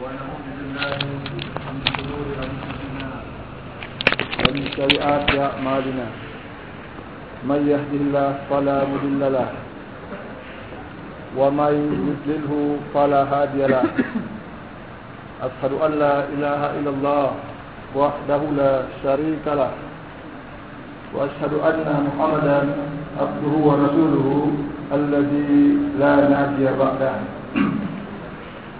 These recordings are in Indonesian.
ونعوذ بالله من شرور ومن سيئات أعمالنا. من يهده الله فلا مضل له. ومن يضلله فلا هادي له. أشهد أن لا إله إلا الله وحده لا شريك له. وأشهد أن محمدا عبده ورسوله الذي لا نبي بعده.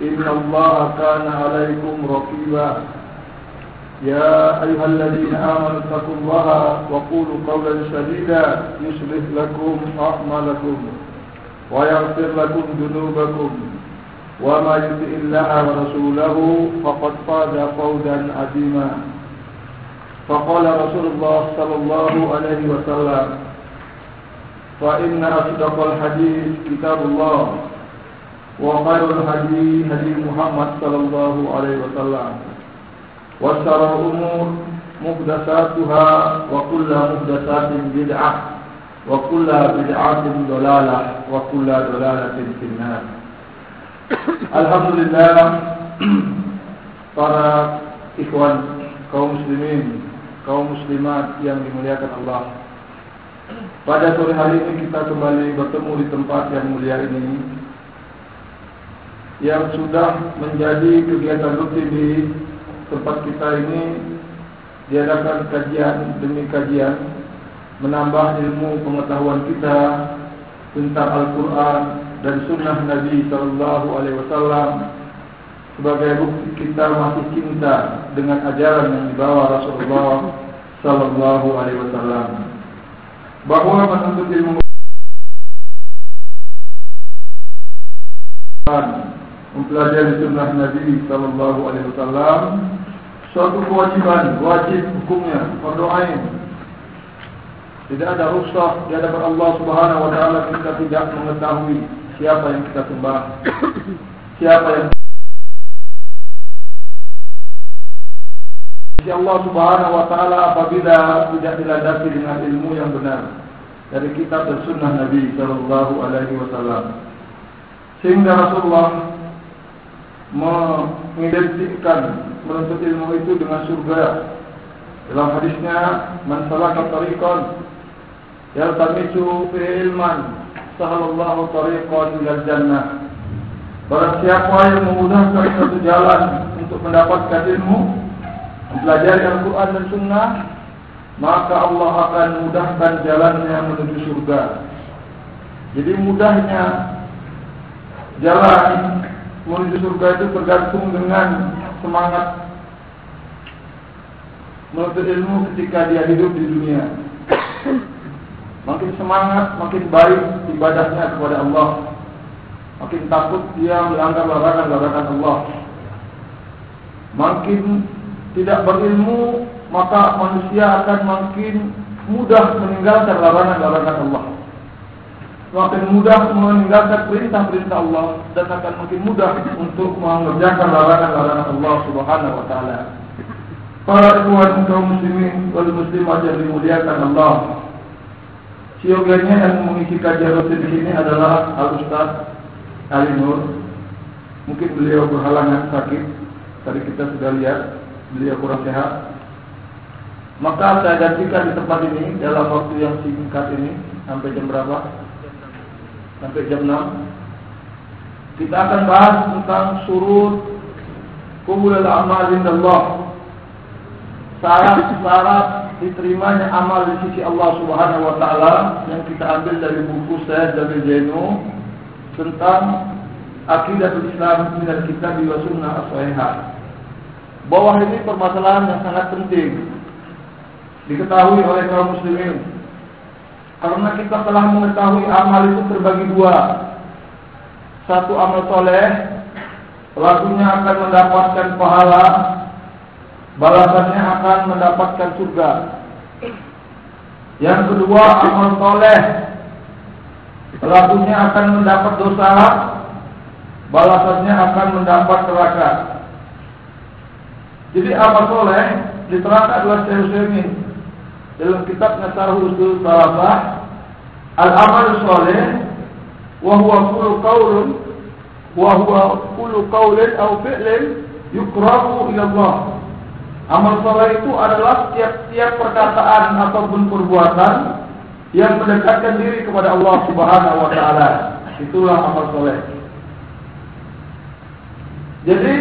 إن الله كان عليكم رقيبا. يا أيها الذين آمنوا اتقوا الله وقولوا قولا سديدا يصلح لكم أعمالكم ويغفر لكم ذنوبكم. وما يطع الله ورسوله فقد فاز فوزا عظيما. فقال رسول الله صلى الله عليه وسلم فإن أصدق الحديث كتاب الله. وخير الهدي هدي محمد صلى الله عليه وسلم وشر الأمور محدثاتها وكل محدثات بدعة وكل بدعة ضلالة وكل ضلالة في النار Alhamdulillah para ikhwan kaum muslimin, kaum muslimat yang dimuliakan Allah. Pada sore hari ini kita kembali bertemu di tempat yang mulia ini Yang sudah menjadi kegiatan rutin di tempat kita ini diadakan kajian demi kajian menambah ilmu pengetahuan kita tentang Al-Quran dan Sunnah Nabi Sallallahu Alaihi Wasallam sebagai bukti kita masih cinta dengan ajaran yang dibawa Rasulullah Sallallahu Alaihi Wasallam. Bahwa menuntut ilmu mempelajari Sunnah Nabi Sallallahu Alaihi Wasallam suatu kewajiban wajib hukumnya berdoain tidak ada rusak di hadapan Allah Subhanahu wa taala kita tidak mengetahui siapa yang kita sembah. Siapa yang Si Allah Subhanahu wa taala apabila tidak dilandasi dengan ilmu yang benar dari kitab dan sunnah Nabi sallallahu alaihi wasallam. Sehingga Rasulullah mengidentikan menuntut ilmu itu dengan surga. Dalam hadisnya, "Man salaka tariqan yaltamisu ilman sahalallahu tariqan ila jannah Barang siapa yang memudahkan satu jalan untuk mendapatkan ilmu Mempelajari Al-Quran dan Sunnah Maka Allah akan mudahkan jalannya menuju surga Jadi mudahnya jalan menuju surga itu tergantung dengan semangat menuntut ilmu ketika dia hidup di dunia Makin semangat, makin baik ibadahnya kepada Allah. Makin takut dia melanggar larangan-larangan Allah. Makin tidak berilmu, maka manusia akan makin mudah meninggalkan larangan-larangan Allah. Makin mudah meninggalkan perintah-perintah Allah dan akan makin mudah untuk mengerjakan larangan-larangan Allah Subhanahu wa taala. Para ikhwan kaum muslimin wal muslimat yang dimuliakan Allah, Siogianya yang mengisi kajian rutin di sini adalah Al Ustaz Ali Nur. Mungkin beliau berhalangan sakit. Tadi kita sudah lihat beliau kurang sehat. Maka saya gantikan di tempat ini dalam waktu yang singkat ini sampai jam berapa? Sampai jam 6. Kita akan bahas tentang surut kubul amal indallah. Syarat-syarat diterimanya amal di sisi Allah Subhanahu wa taala yang kita ambil dari buku saya dari Zainu tentang akidah Islam dan kitab wa sunnah as-sahihah. Bawah ini permasalahan yang sangat penting diketahui oleh kaum muslimin. Karena kita telah mengetahui amal itu terbagi dua. Satu amal soleh pelakunya akan mendapatkan pahala, balasannya akan mendapatkan surga. Yang kedua, amal soleh, pelakunya akan mendapat dosa, balasannya akan mendapat neraka. Jadi amal soleh diterangkan oleh Syekh dalam kitabnya Syarh Usul Salafah Al-amal soleh wa huwa kullu qaulun wa huwa kullu qaulin aw fi'lin yukrahu ila Allah. Amal soleh itu adalah tiap-tiap perkataan ataupun perbuatan yang mendekatkan diri kepada Allah Subhanahu wa taala. Itulah amal soleh. Jadi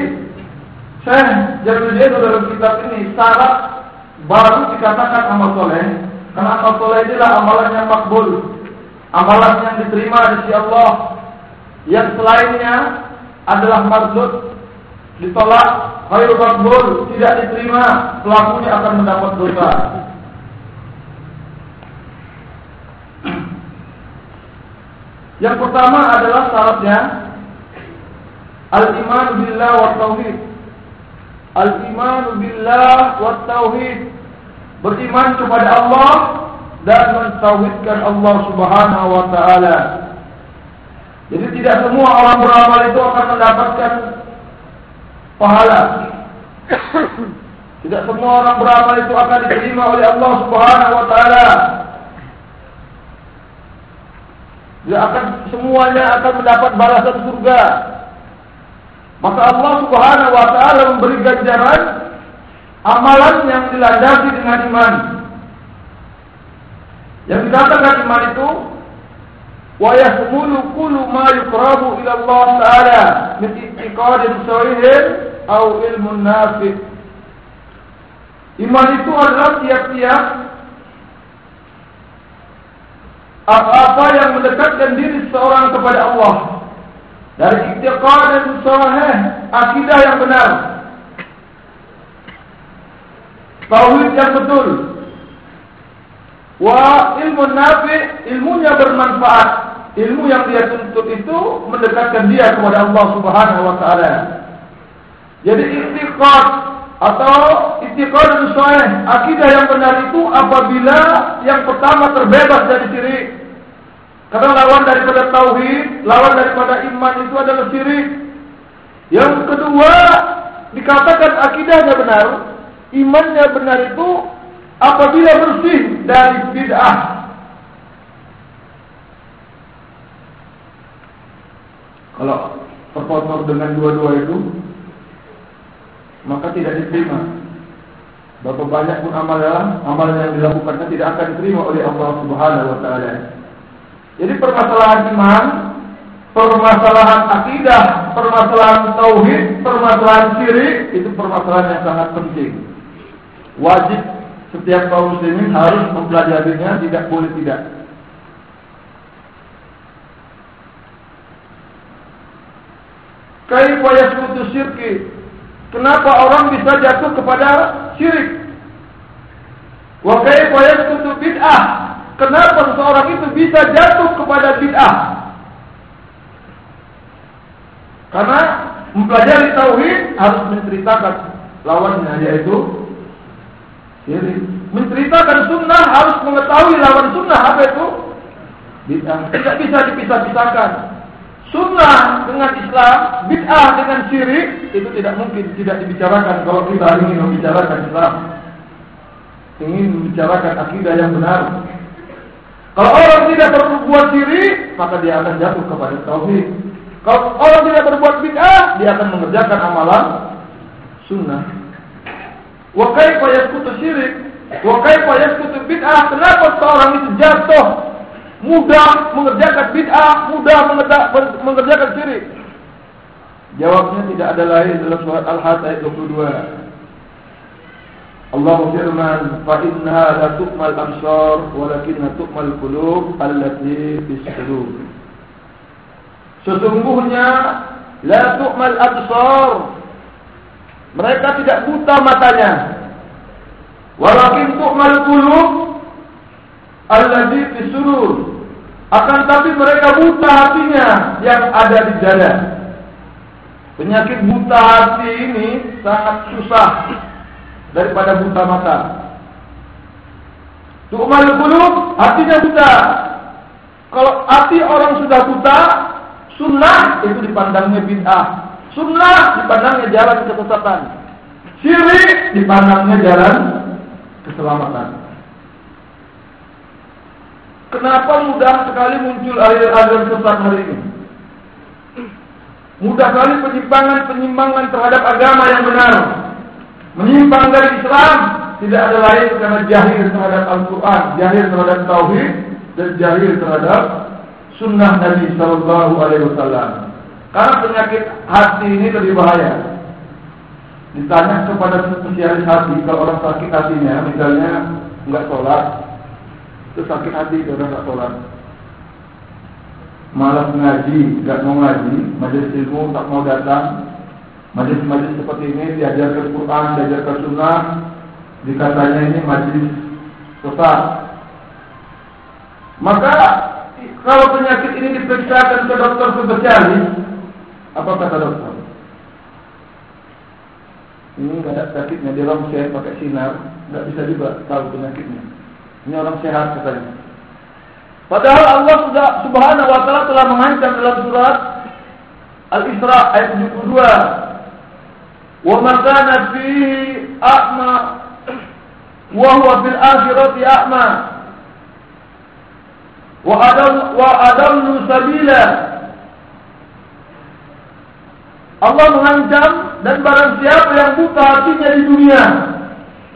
Syekh Jalaluddin dalam kitab ini syarat baru dikatakan amal soleh karena amal soleh adalah amalan yang makbul, amalan yang diterima di sisi Allah. Yang selainnya adalah mardud, ditolak, khairu makbul, tidak diterima, pelakunya akan mendapat dosa. Yang pertama adalah syaratnya Al-iman billah wa tauhid. Al-iman billah wa tauhid. Beriman kepada Allah dan mentauhidkan Allah Subhanahu wa taala. Jadi tidak semua orang beramal itu akan mendapatkan pahala. Tidak semua orang beramal itu akan diterima oleh Allah Subhanahu wa taala. Tidak akan semuanya akan mendapat balasan surga. Maka Allah Subhanahu wa taala memberi ganjaran amalan yang dilandasi dengan iman. Yang dikatakan iman itu wa yahmulu kullu ma yuqrabu ila Allah taala min i'tiqadin sahihin aw ilmun nafi'. Iman itu adalah tiap-tiap apa-apa yang mendekatkan diri seorang kepada Allah dari ikhtiqad dan sahih, akidah yang benar. Tauhid yang betul. Wa ilmu nafi, ilmunya bermanfaat. Ilmu yang dia tuntut itu mendekatkan dia kepada Allah Subhanahu wa taala. Jadi ikhtiqad atau ikhtiqad dan sahih, akidah yang benar itu apabila yang pertama terbebas dari syirik karena lawan daripada tauhid, lawan daripada iman itu adalah syirik. Yang kedua, dikatakan akidahnya benar, imannya benar itu apabila bersih dari bid'ah. Kalau terkotor dengan dua-dua itu, maka tidak diterima. Berapa banyak pun amal amal yang dilakukannya tidak akan diterima oleh Allah Subhanahu wa taala. Jadi permasalahan iman, permasalahan akidah, permasalahan tauhid, permasalahan syirik itu permasalahan yang sangat penting. Wajib setiap kaum muslimin harus mempelajarinya, tidak boleh tidak. Kaifa yasqutu syirki? Kenapa orang bisa jatuh kepada syirik? Wa kaifa yasqutu bid'ah? Kenapa seseorang itu bisa jatuh kepada bid'ah? Karena mempelajari tauhid harus menceritakan lawannya yaitu syirik. Menceritakan sunnah harus mengetahui lawan sunnah apa itu bid'ah. Tidak bisa dipisah-pisahkan. Sunnah dengan Islam, bid'ah dengan syirik itu tidak mungkin tidak dibicarakan kalau kita ingin membicarakan Islam. Ingin membicarakan akidah yang benar. Kalau orang tidak berbuat diri, maka dia akan jatuh kepada tauhid. Kalau orang tidak berbuat bid'ah, dia akan mengerjakan amalan sunnah. Wa kaifa yasqutu syirik? Wa kaifa yasqutu bid'ah? Kenapa seorang itu jatuh mudah mengerjakan bid'ah, mudah mengerjakan syirik? Jawabnya tidak ada lain dalam surat Al-Hajj ayat 22. Allah firman fa innaha la tu'mal absar walakinna tu'mal qulub allati fis sudur Sesungguhnya la tu'mal absar mereka tidak buta matanya walakin tu'mal qulub allati fis sudur akan tapi mereka buta hatinya yang ada di dada Penyakit buta hati ini sangat susah daripada buta mata. Tu'mal qulub, hatinya buta. Kalau hati orang sudah buta, sunnah itu dipandangnya bid'ah. Sunnah dipandangnya jalan kesesatan. Syirik dipandangnya jalan keselamatan. Kenapa mudah sekali muncul aliran-aliran sesat hari ini? Mudah sekali penyimpangan-penyimpangan terhadap agama yang benar. Menyimpang dari Islam tidak ada lain karena jahil terhadap Al-Quran, jahil terhadap Tauhid, dan jahil terhadap Sunnah Nabi Sallallahu Alaihi Wasallam. Karena penyakit hati ini lebih bahaya. Ditanya kepada spesialis hati, kalau orang sakit hatinya, misalnya nggak sholat, itu sakit hati, orang nggak sholat malas ngaji, nggak mau ngaji, majelis ilmu tak mau datang, majelis-majelis seperti ini diajarkan Quran, diajarkan Sunnah, dikatanya ini majelis sesat. Maka kalau penyakit ini diperiksakan ke dokter spesialis, apa kata dokter? Ini nggak ada sakitnya, dia orang sehat pakai sinar, nggak bisa juga tahu penyakitnya. Ini orang sehat katanya. Padahal Allah sudah Subhanahu wa taala telah mengancam dalam surat Al-Isra ayat 72. Wa ma kana a'ma wa huwa fil akhirati a'ma. Wa adam wa adallu sabila. Allah mengancam dan barang siapa yang buta hatinya di dunia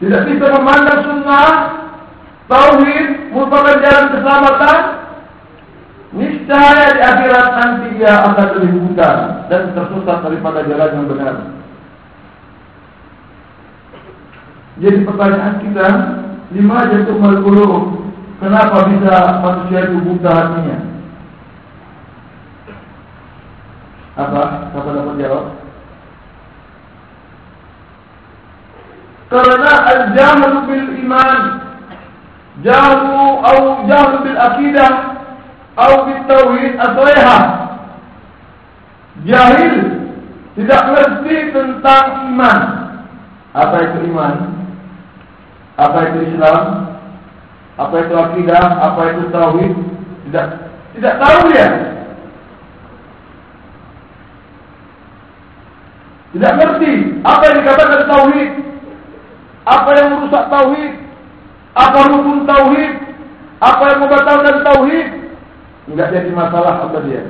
tidak bisa memandang sunnah Tauhid merupakan jalan keselamatan. Niscaya di akhirat nanti dia akan lebih buta dan tersesat daripada jalan yang benar. Jadi pertanyaan kita, lima jatuh malkulu, kenapa bisa manusia itu buta hatinya? Apa? Siapa dapat jawab? Karena al-jahl bil iman, jahl atau jahl bil akidah, atau bil tauhid atau Jahil tidak ngerti tentang iman. Apa itu iman? Apa itu Islam? Apa itu akidah? Apa itu tauhid? Tidak tidak tahu ya. Tidak ngerti apa yang dikatakan tauhid apa yang merusak tauhid apa rukun tauhid? Apa yang membatalkan tauhid? Enggak jadi masalah apa dia.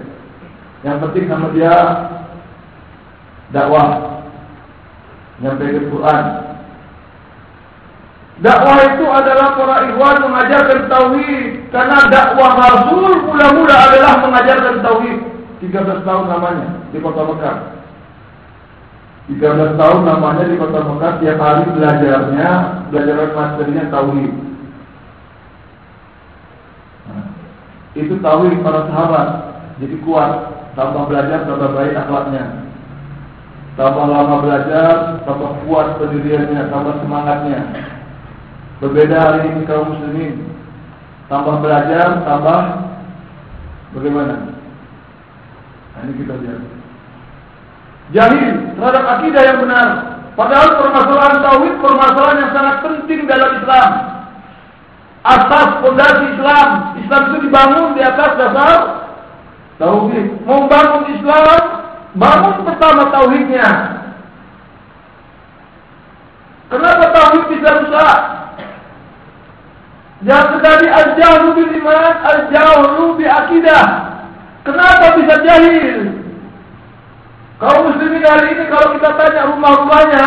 Yang penting sama dia dakwah. Nyampaikan Quran. Dakwah itu adalah para ikhwan mengajarkan tauhid karena dakwah Rasul mula-mula adalah mengajarkan tauhid. 13 tahun namanya di kota Mekah. 13 tahun namanya di kota Mekah tiap hari belajarnya belajar materinya tauhid. Nah, itu tauhid para sahabat jadi kuat, tambah belajar tambah baik akhlaknya. Tambah lama belajar, tambah kuat pendiriannya, tambah semangatnya. Berbeda hari ini kaum muslimin. Tambah belajar, tambah bagaimana? Nah, ini kita lihat. Jahil terhadap akidah yang benar. Padahal permasalahan tauhid permasalahan yang sangat penting dalam Islam. Asas fondasi Islam, Islam itu dibangun di atas dasar tauhid. Mau bangun Islam, bangun pertama tauhidnya. Kenapa tauhid bisa rusak? Jangan terjadi al-jahlu bil iman, al-jahlu bi akidah. Kenapa bisa jahil? Kaum muslimin hari ini kalau kita tanya rumah-rumahnya,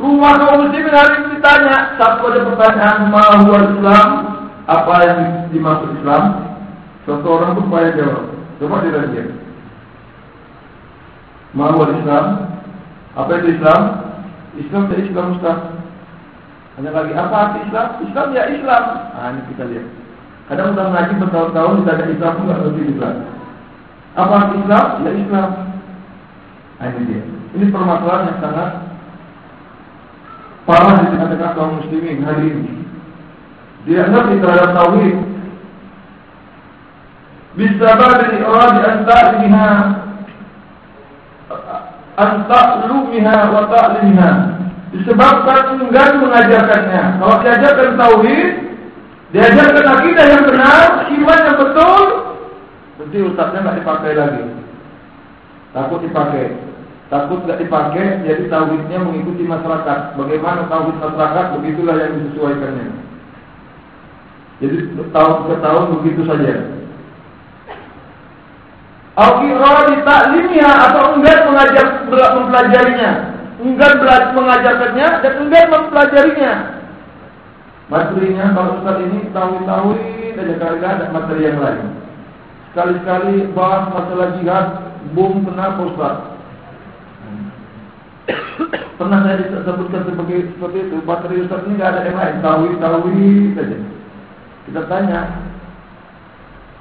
rumah kaum muslimin hari ini ditanya, satu ada pertanyaan, mahu Islam, apa yang dimaksud Islam? Satu orang pun banyak jawab. Coba dia. Mahu Islam, apa itu Islam? Islam ya Islam Ustaz. Hanya lagi apa arti Islam? Islam ya Islam. Nah ini kita lihat. Kadang udah ngaji bertahun-tahun ditanya Islam pun nggak ngerti Islam. Apa arti Islam? Ya Islam. Ini dia. Ini permasalahan yang sangat parah di tengah-tengah kaum muslimin hari ini. Dia ngerti terhadap tauhid. Bisa dari orang di antara an ta'lumiha wa ta'limha. Disebabkan enggan mengajarkannya. Kalau diajarkan tauhid, diajarkan akidah yang benar, iman yang betul, berarti ustaznya nggak dipakai lagi. Takut dipakai. Takut nggak dipakai, jadi tauhidnya mengikuti masyarakat. Bagaimana tauhid masyarakat, begitulah yang disesuaikannya. Jadi tahun ke tahun begitu saja. Al-Qirah ditaklimnya atau enggak mengajar mempelajarinya, enggak mengajarkannya dan enggak mempelajarinya. Materinya kalau Ustaz ini tahu-tahu dan kali ada materi yang lain. Sekali-sekali bahas masalah jihad, bom kena Ustaz. Pernah saya disebutkan sebagai seperti itu, materi Ustaz ini enggak ada yang lain, tahu-tahu saja. Kita tanya,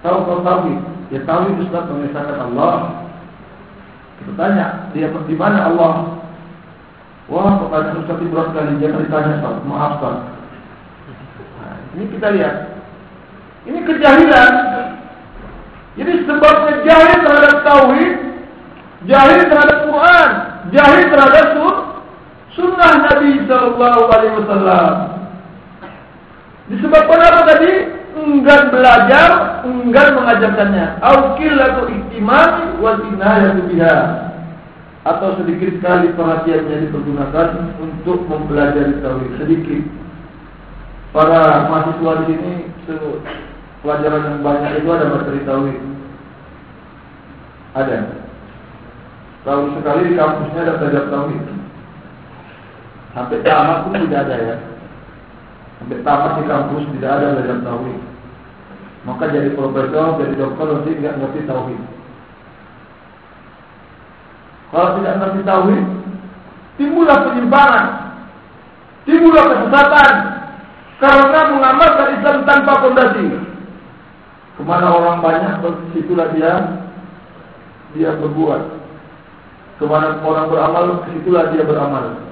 tahu kau tahu? Ya itu Ustaz mengisahkan Allah. Kita tanya, dia di mana Allah? Wah, pertanyaan Ustaz berat kali, jangan ditanya Ustaz. Maaf Ustaz. Nah, ini kita lihat. Ini kejahilan. Jadi sebabnya jahil terhadap tauhid, jahil terhadap Quran, jahil terhadap sun, sunnah Nabi Sallallahu Alaihi Wasallam. Disebabkan apa tadi? enggan belajar, enggan mengajarkannya. Au qillatu ihtimam wal inayatu biha. Atau sedikit kali perhatiannya dipergunakan untuk mempelajari tauhid sedikit. Para mahasiswa di sini pelajaran yang banyak itu ada materi tauhid. Ada. Tahun sekali di kampusnya ada belajar tauhid. Sampai tamat pun tidak ada ya. Sampai tamat di kampus tidak ada belajar tauhid. Maka jadi profesor, jadi dokter nanti tidak ngerti tauhid. Kalau tidak ngerti tauhid, timbullah penyimpangan, timbullah kesesatan karena mengamalkan Islam tanpa fondasi. Ke mana orang banyak, situlah dia dia berbuat. Ke mana orang beramal, situlah dia beramal.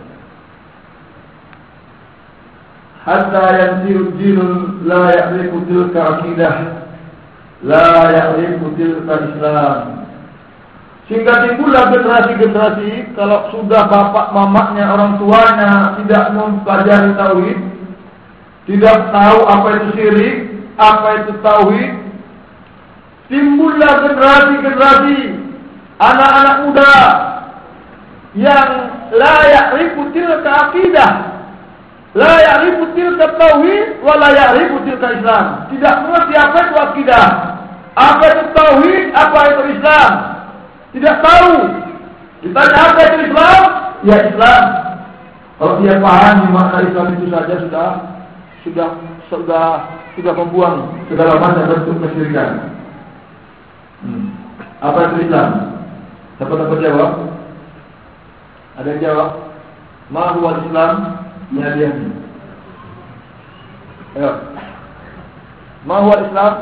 hatta yanziru jinun la ya'rifu tilka akidah la ya'rifu tilka islam sehingga timbullah generasi-generasi kalau sudah bapak mamanya orang tuanya tidak mempelajari tauhid tidak tahu apa itu syirik apa itu tauhid timbullah generasi-generasi anak-anak muda yang layak ya'rifu tilka akidah La ya'rifu tilka tauhid wa la ya'rifu tilka Islam. Tidak mengerti apa itu akidah, apa itu tauhid, apa itu Islam. Tidak tahu. Ditanya apa itu Islam? Ya Islam. Kalau dia paham makna Islam itu saja sudah sudah sudah sudah membuang segala macam bentuk kesyirikan. Hmm. Apa itu Islam? Siapa dapat jawab? Ada yang jawab? Ma huwa Islam? Ya dia. Ayo. Ma huwa Islam?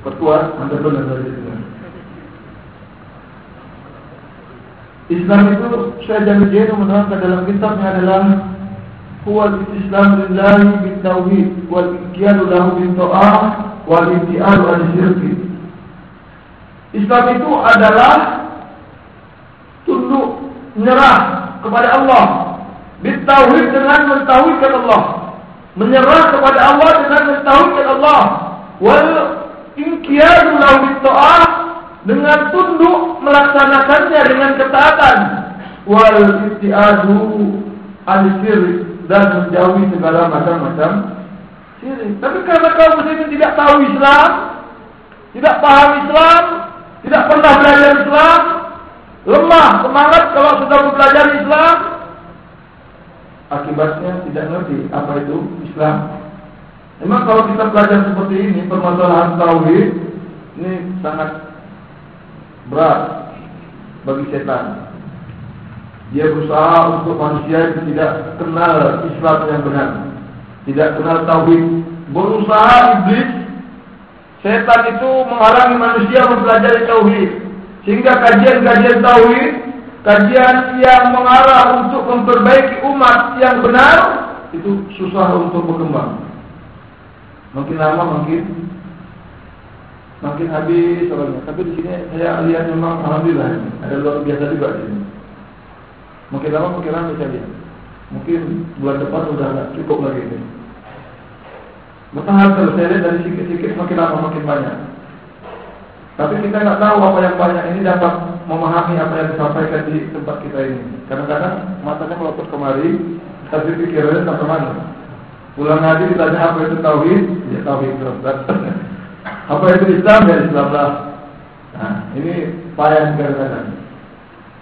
Pertua, anda benar dari Islam. Islam itu dan dia menerangkan dalam kitabnya adalah huwa Islam lillahi bin tauhid wal iqyadu lahu bin ta'ah wal inti'alu an syirki. Islam itu adalah tunduk menyerah kepada Allah. Bitauhid dengan mentauhidkan Allah. Menyerah kepada Allah dengan mentauhidkan Allah. Wal inqiyadu lahu bitta'ah Dengan tunduk melaksanakannya dengan ketaatan. Wal isti'adu al Dan menjauhi segala macam-macam Tapi karena kaum muslimin tidak tahu Islam Tidak paham Islam Tidak pernah belajar Islam lemah semangat kalau sudah mempelajari Islam. Akibatnya tidak ngerti apa itu Islam. Memang kalau kita belajar seperti ini permasalahan tauhid ini sangat berat bagi setan. Dia berusaha untuk manusia yang tidak kenal Islam yang benar tidak kenal tauhid. Berusaha iblis setan itu menghalangi manusia mempelajari tauhid sehingga kajian-kajian tauhid, kajian yang mengarah untuk memperbaiki umat yang benar itu susah untuk berkembang. Makin lama makin makin habis orangnya. Tapi di sini saya lihat memang alhamdulillah ada luar biasa juga di sini. Makin lama makin ramai saya lihat. Mungkin bulan depan sudah cukup lagi ini. Bertahan kalau saya dari sedikit-sedikit makin lama makin banyak. Tapi kita nggak tahu apa yang banyak ini dapat memahami apa yang disampaikan di tempat kita ini. Kadang-kadang matanya melotot kemari, tapi pikirannya tak ke mana. Pulang ngaji ditanya apa itu tauhid, ya tauhid terus. apa itu Islam ya Islam lah. Nah, ini payah kadang-kadang.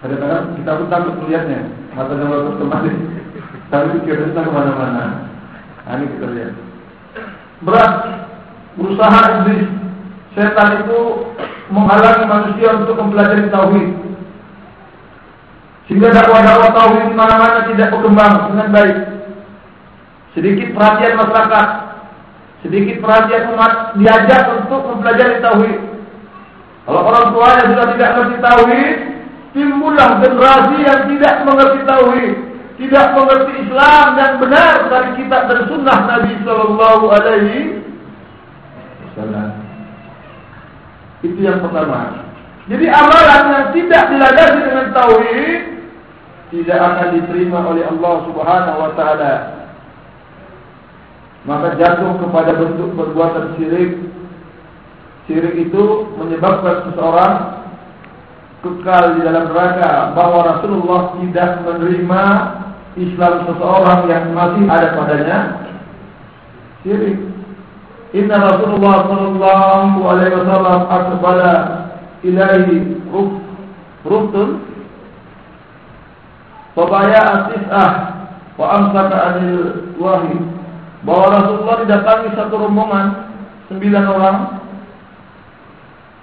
Kadang-kadang kita pun takut melihatnya, matanya melotot kemari, tapi pikirannya tak ke mana-mana. Nah, ini kita lihat. Berat berusaha iblis setan itu menghalangi manusia untuk mempelajari tauhid. Sehingga dakwah-dakwah tauhid mana-mana tidak berkembang dengan baik. Sedikit perhatian masyarakat, sedikit perhatian umat diajak untuk mempelajari tauhid. Kalau orang tuanya sudah tidak mengerti tauhid, timbullah generasi yang tidak mengerti tauhid, tidak mengerti Islam dan benar dari kitab dan sunnah Nabi Sallallahu Alaihi Wasallam. Itu yang pertama. Jadi amalan yang tidak dilandasi dengan tauhid tidak akan diterima oleh Allah Subhanahu wa taala. Maka jatuh kepada bentuk perbuatan syirik. Syirik itu menyebabkan seseorang kekal di dalam neraka bahwa Rasulullah tidak menerima Islam seseorang yang masih ada padanya syirik. Inna Rasulullah sallallahu alaihi wasallam aqbala ilaihi ruf ruftun Fabaya tis'ah wa amsaka anil wahid bahwa Rasulullah didatangi satu rombongan sembilan orang.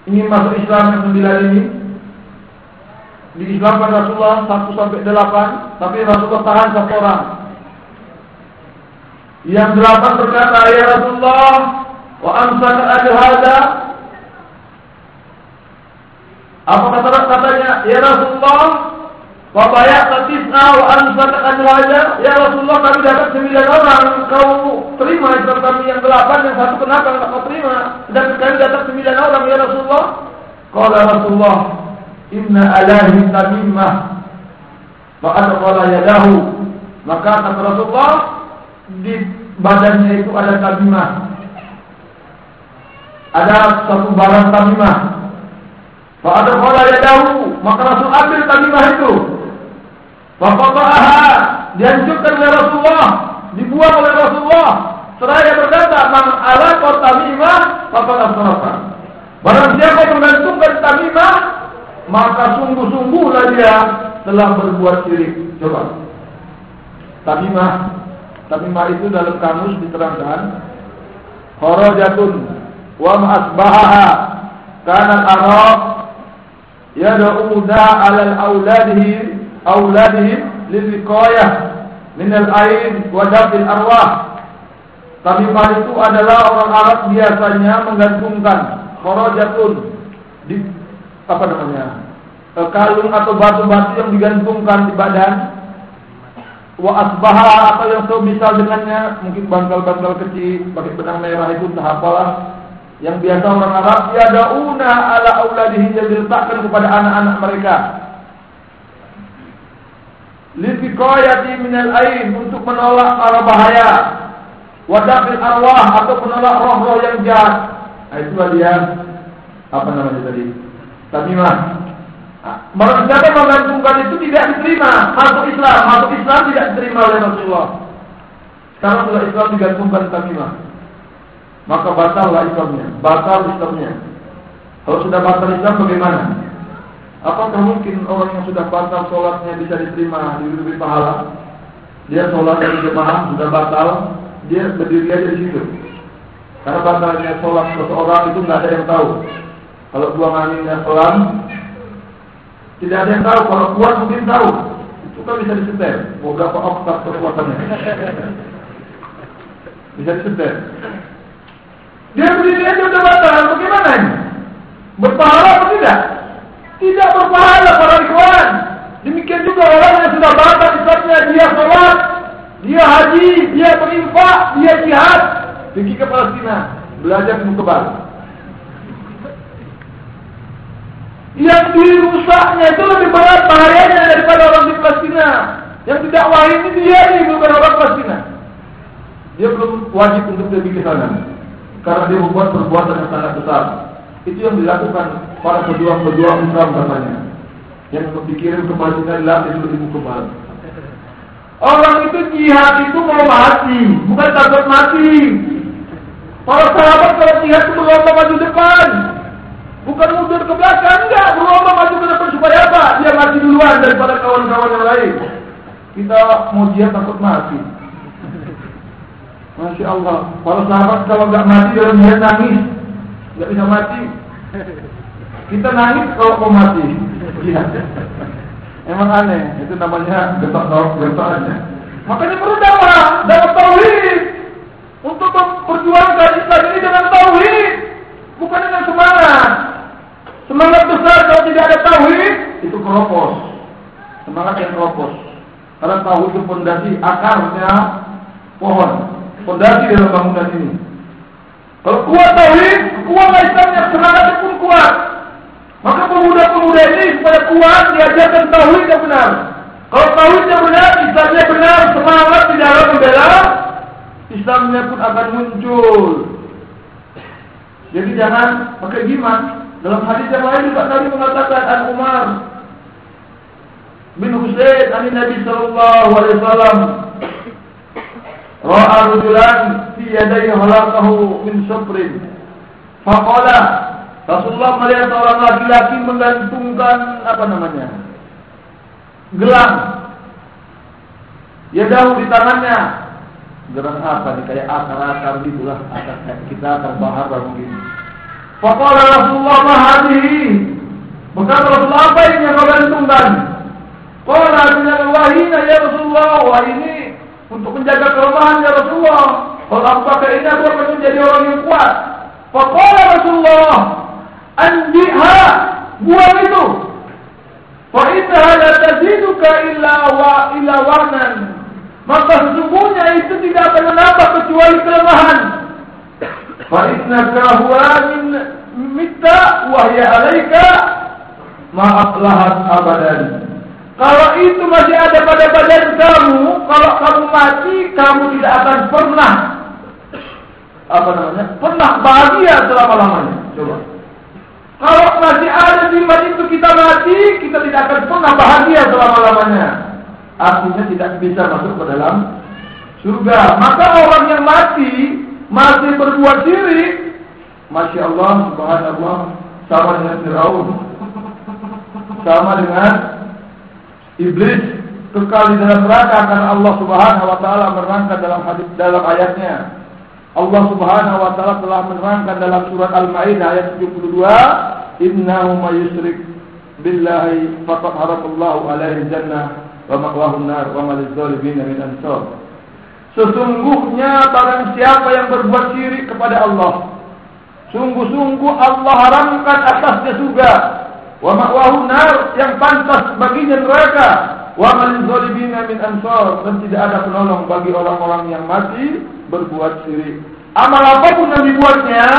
Ingin masuk Islam yang sembilan ini. Diislamkan Rasulullah satu sampai delapan tapi Rasulullah tahan satu orang yang delapan berkata ya Rasulullah wa amsaka anil hada apa kata katanya ya Rasulullah Wa bayat tis'a wa wajah Ya Rasulullah kami dapat sembilan orang. Kau terima Islam kami yang delapan Yang satu kenapa enggak kau terima. Dan kami dapat sembilan orang ya Rasulullah. Kala Rasulullah Inna alahi tamimah Maka kala yadahu. Maka kata Rasulullah Di badannya itu ada tamimah Ada satu barang tamimah Maka kala yadahu Maka Rasul ambil tamimah itu Faqata'aha dihancurkan oleh Rasulullah, dibuang oleh Rasulullah. Seraya berkata, "Man ala tamimah faqad asrafa." Barang siapa menggantungkan tamimah, maka sungguh-sungguhlah dia telah berbuat syirik. Coba. Tamimah. Tamimah itu dalam kamus diterangkan kharajatun wa ma'asbahaha kana al-arab yad'u da'a 'ala al-auladihi auladihim lilwiqayah minal ain wa dafil arwah. Tamimah itu adalah orang Arab biasanya menggantungkan kharajatun di apa namanya? E, kalung atau batu-batu yang digantungkan di badan wa asbaha atau yang semisal dengannya mungkin bangkal-bangkal kecil pakai benang merah itu entah apalah yang biasa orang Arab una ala auladihim yang diletakkan kepada anak-anak mereka Lifiqayati minal ain untuk menolak para bahaya. Wadafil arwah atau menolak roh-roh yang jahat. Nah, itulah dia apa namanya tadi? Tamimah. Siapa menggantungkan itu tidak diterima masuk Islam, masuk Islam tidak diterima oleh Rasulullah. Sekarang sudah Islam digantungkan tamimah, maka batallah Islamnya, batal Islamnya. Kalau sudah batal Islam bagaimana? Apakah mungkin orang yang sudah batal sholatnya bisa diterima diberi pahala? Dia sholat dari jemaah sudah batal, dia berdiri aja di situ. Karena batalnya sholat seseorang itu nggak ada yang tahu. Kalau buang anginnya pelan, tidak ada yang tahu. Kalau kuat mungkin tahu. Itu kan bisa disetel. Mau berapa oktav kekuatannya? Bisa disetel. Dia berdiri aja sudah batal. Bagaimana ini? Berpahala atau tidak? Tidak berpahala para ikhwan. Demikian juga orang yang sudah batal Islamnya, dia sholat, dia haji, dia berinfak, dia jihad. Pergi ke Palestina, belajar ilmu kebal. Yang dirusaknya itu lebih berat bahayanya daripada orang di Palestina. Yang tidak wahid ini dia ini bukan orang Palestina. Dia belum wajib untuk pergi ke sana. Karena dia membuat perbuatan yang sangat besar. Itu yang dilakukan para pejuang-pejuang Islam katanya. Yang dikirim ke Palestina dilatih lebih kembali. Orang itu jihad itu mau mati, bukan takut mati. Para sahabat kalau jihad itu berlomba maju depan, bukan mundur ke belakang, enggak berlomba maju ke depan supaya apa? Dia mati duluan daripada kawan-kawan yang lain. Kita mau jihad takut mati. Masya Allah, para sahabat kalau nggak mati dalam jihad nangis, nggak bisa mati. Kita nangis kalau mau mati. Jihad. Emang aneh, itu namanya getok getok aja. Makanya perlu dakwah, dakwah tauhid untuk memperjuangkan Islam ini dengan tauhid, bukan dengan semangat. Semangat besar kalau tidak ada tauhid itu keropos. Semangat yang keropos. Karena tauhid itu fondasi akarnya pohon, fondasi dalam bangunan ini. Kalau kuat tauhid, kuat Islamnya semangatnya pun kuat. Maka pemuda-pemuda ini supaya kuat diajarkan tauhid yang benar. Kalau tauhid yang benar, Islamnya benar, semangat di dalam membela, Islamnya pun akan muncul. Jadi jangan pakai giman. Dalam hadis yang lain juga tadi mengatakan An Umar bin Husain an Nabi sallallahu alaihi wasallam ra'a rajulan fi yadayhi halaqahu min sabrin. Faqala Rasulullah melihat seorang laki-laki menggantungkan apa namanya? Gelang. Ya jauh di tangannya. Gelang apa nih? Kayak akar-akar gitulah. Akar kita akar bahar mungkin. Faqala Rasulullah mahadihi. Maka Rasulullah apa ini yang kau gantungkan? Qala wahina ya Rasulullah. Wah ini untuk menjaga kelemahan ya Rasulullah. Kalau aku pakai ini aku akan menjadi orang yang kuat. Faqala Rasulullah Andiha buang itu. Fa innaha la taziduka illa wa illa wanan. Maka sesungguhnya itu tidak akan menambah kecuali kelemahan. Huwa min mita wa hiya alaika ma'aflahat abadan. Kalau itu masih ada pada badan kamu, kalau kamu mati, kamu tidak akan pernah apa namanya? Pernah bahagia selama-lamanya. Coba. Kalau masih ada jimat itu kita mati, kita tidak akan pernah bahagia selama-lamanya. Artinya tidak bisa masuk ke dalam surga. Maka orang yang mati masih berbuat diri, masya Allah, subhanallah, sama dengan Firaun, sama dengan iblis. Kekal di dalam neraka karena Allah Subhanahu wa taala menerangkan dalam hadis dalam ayatnya. Allah Subhanahu wa taala telah menerangkan dalam surat Al-Maidah ayat 72, "Innahu may billahi faqad haramallahu alaihi jannah wa ma'wahu an-nar wa ma min ansar." Sesungguhnya barang siapa yang berbuat syirik kepada Allah, sungguh-sungguh Allah haramkan atasnya surga, wa ma'wahu nar yang pantas baginya neraka, wa ma lizzalimin min ansar dan tidak ada penolong bagi orang-orang yang mati berbuat syirik. Amal apapun yang dibuatnya,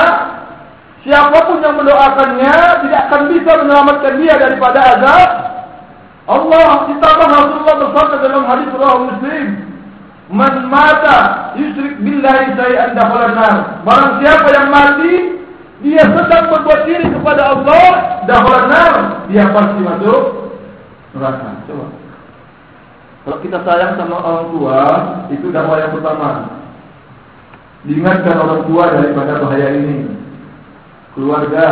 siapapun yang mendoakannya tidak akan bisa menyelamatkan dia daripada azab Allah. Ditambah Rasulullah bersabda dalam hadis Rasul Muslim, "Man mata yusyrik billahi syai'an dakhala nar." Barang siapa yang mati dia sedang berbuat syirik kepada Allah, dakhala nar, dia pasti masuk neraka. Coba. Kalau kita sayang sama orang tua, itu dakwah yang pertama. Diingatkan orang tua daripada bahaya ini. Keluarga.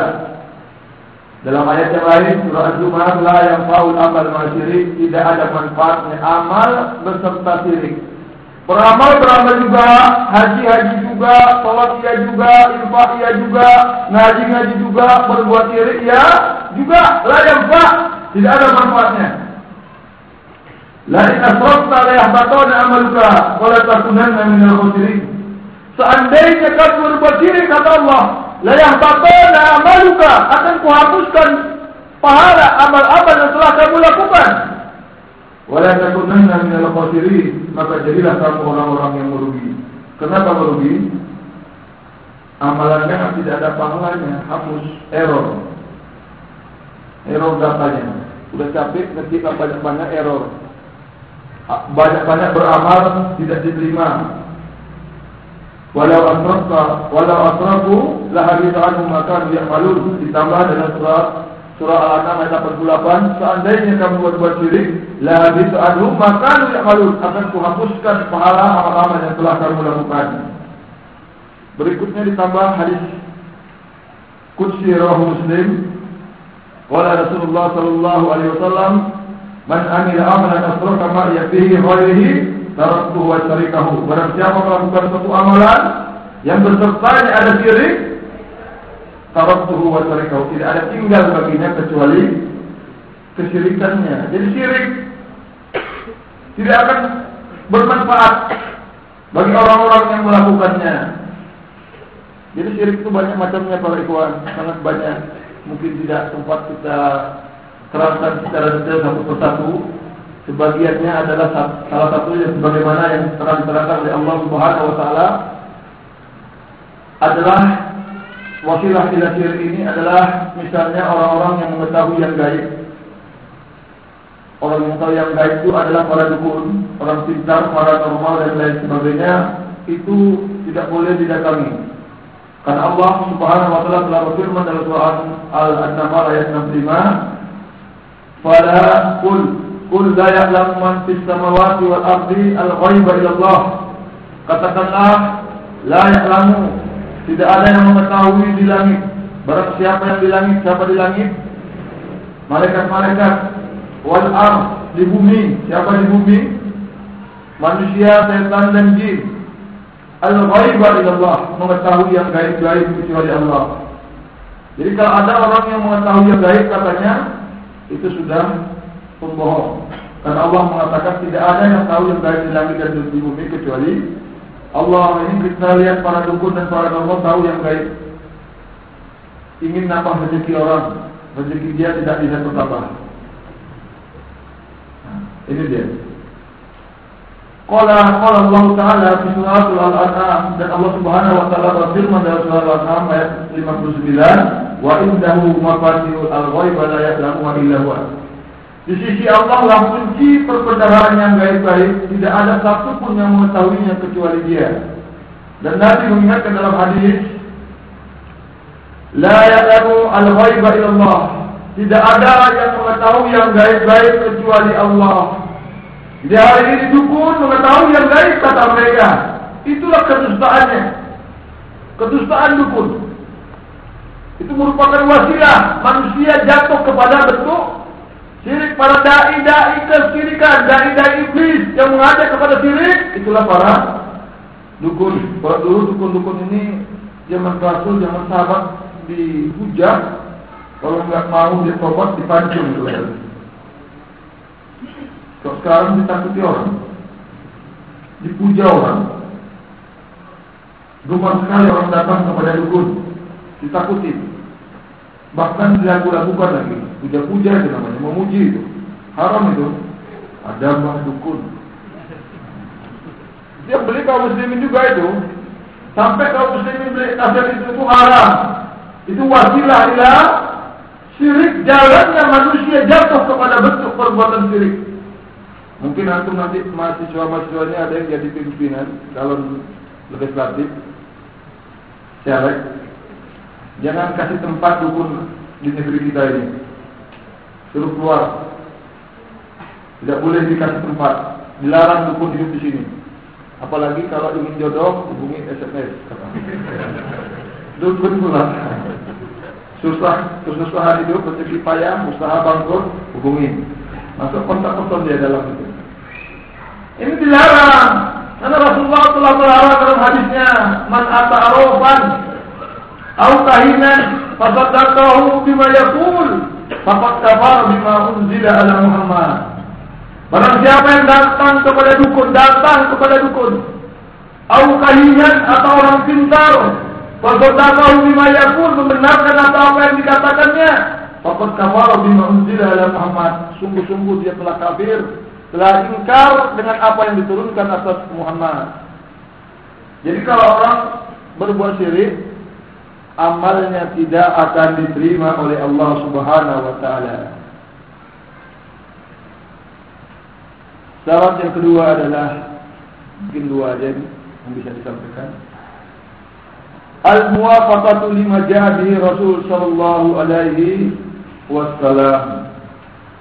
Dalam ayat yang lain surah Az-Zumar la yang faul amal masyirik tidak ada manfaatnya amal beserta syirik. Beramal beramal juga, haji haji juga, sholat ia juga, infak ia juga, ngaji ngaji juga, berbuat syirik ya juga la yang fa tidak ada manfaatnya. La in asrafta la yahbatuna amaluka wa la takunanna minal khosirin. Seandainya kamu berbuat syirik kata Allah, la yahbatana amaluka akan kuhapuskan pahala amal-amal yang telah kamu lakukan. Wala takunanna minal khasirin, maka jadilah kamu orang-orang yang merugi. Kenapa merugi? Amalannya tidak ada pahalanya, hapus, error. error datanya. Udah capek ketik banyak-banyak error. Banyak-banyak beramal tidak diterima. Walau asrafta walau asrafu la habita anhum ma kanu ya'malun. Ditambah dengan surat surah Al-An'am ayat 88, seandainya kamu berbuat syirik, la habita anhum ma kanu ya'malun. Akan kuhapuskan pahala amal-amal yang telah kamu lakukan. Berikutnya ditambah hadis Qudsi Rahu Muslim Qala Rasulullah sallallahu alaihi wasallam Man amila amalan asraka ma yafihi ghairihi taraktuhu wa syarikahu Barang siapa melakukan suatu amalan yang bersertanya ada syirik taraktuhu wa syarikahu Tidak ada tinggal baginya kecuali kesyirikannya Jadi syirik tidak akan bermanfaat bagi orang-orang yang melakukannya jadi syirik itu banyak macamnya para ikhwan, sangat banyak. Mungkin tidak sempat kita terangkan secara detail satu persatu. Sebagiannya adalah salah satunya sebagaimana yang telah diterangkan oleh Allah Subhanahu wa taala adalah wasilah ila syirik ini adalah misalnya orang-orang yang mengetahui yang gaib. Orang yang tahu yang gaib itu adalah para dukun, orang pintar, para normal dan lain sebagainya itu tidak boleh didatangi. Karena Allah Subhanahu wa taala telah berfirman dalam Quran Al-Anfal ayat 65, "Fala qul qul la ya'lamu man fis samawati wal ardi al-ghaiba illa Allah." Katakanlah la ya'lamu tidak ada yang mengetahui di langit. Barang siapa yang di langit, siapa di langit? Malaikat-malaikat wal ard di bumi, siapa di bumi? Manusia, setan dan jin. Al-ghaiba Allah mengetahui yang gaib-gaib kecuali Allah. Jadi kalau ada orang yang mengetahui yang gaib katanya itu sudah pembohong. Karena Allah mengatakan tidak ada yang tahu yang gaib di langit dan di bumi kecuali Allah. Ini kita lihat para dukun dan para normal tahu yang gaib. Ingin nambah rezeki orang, rezeki dia tidak bisa bertambah. Nah, ini dia. Qala qala Allah Ta'ala fi surat Al-An'am dan Allah Subhanahu wa taala berfirman dalam surah Al-An'am ayat 59, wa indahu mafatihul al-ghaib la ya'lamuha illa huwa. Di sisi Allah lah kunci perbendaharaan yang gaib-gaib, tidak ada satu pun yang mengetahuinya kecuali Dia. Dan Nabi mengingatkan dalam hadis, La ya'lamu al-ghaiba illallah. Tidak ada yang mengetahui yang gaib-gaib kecuali Allah. Di hari ini dukun mengetahui yang gaib kata mereka. Itulah kedustaannya. Kedustaan dukun. Itu merupakan wasilah manusia jatuh kepada bentuk syirik para dai-dai kesirikan, dai-dai iblis yang mengajak kepada syirik. Itulah para dukun. Kalau dulu dukun-dukun ini zaman Rasul, zaman sahabat dihujat. Kalau nggak mau dia tobat dipancung itu. Kalau sekarang ditakuti orang, dipuja orang, gemar sekali orang datang kepada dukun, ditakuti. Bahkan dilaku-lakukan lagi, puja-puja itu namanya, memuji itu. Haram itu. Ada mah. Dia beli kaum muslimin juga itu. Sampai kaum muslimin beli kaset itu, itu haram. Itu wasilah ila syirik jalannya manusia jatuh kepada bentuk perbuatan syirik. Mungkin antum nanti mahasiswa-mahasiswanya ada yang jadi pimpinan calon legislatif, caleg. Jangan kasih tempat dukun di negeri kita ini. Suruh keluar. Tidak boleh dikasih tempat. Dilarang dukun hidup di sini. Apalagi kalau ingin jodoh, hubungi SMS. Dukun pula. Susah, kesusahan hidup, rezeki payah, usaha bangkrut, hubungi. Masuk kontak-kontak dia dalam itu. Ini dilarang. Karena Rasulullah telah melarang dalam hadisnya, "Man ata au kahinan fasaddaqahu bima yaqul, faqad kafara bima unzila ala Muhammad." Barang siapa yang datang kepada dukun, datang kepada dukun, au kahinan atau orang pintar, fasaddaqahu bima yaqul, membenarkan apa yang dikatakannya, faqad kafara bima unzila ala Muhammad. Sungguh-sungguh dia telah kafir telah ingkar dengan apa yang diturunkan atas Muhammad. Jadi kalau orang berbuat syirik amalnya tidak akan diterima oleh Allah Subhanahu wa taala. Syarat yang kedua adalah mungkin dua aja yang bisa disampaikan. Al-muwafaqatu lima bihi Rasul sallallahu alaihi wasallam.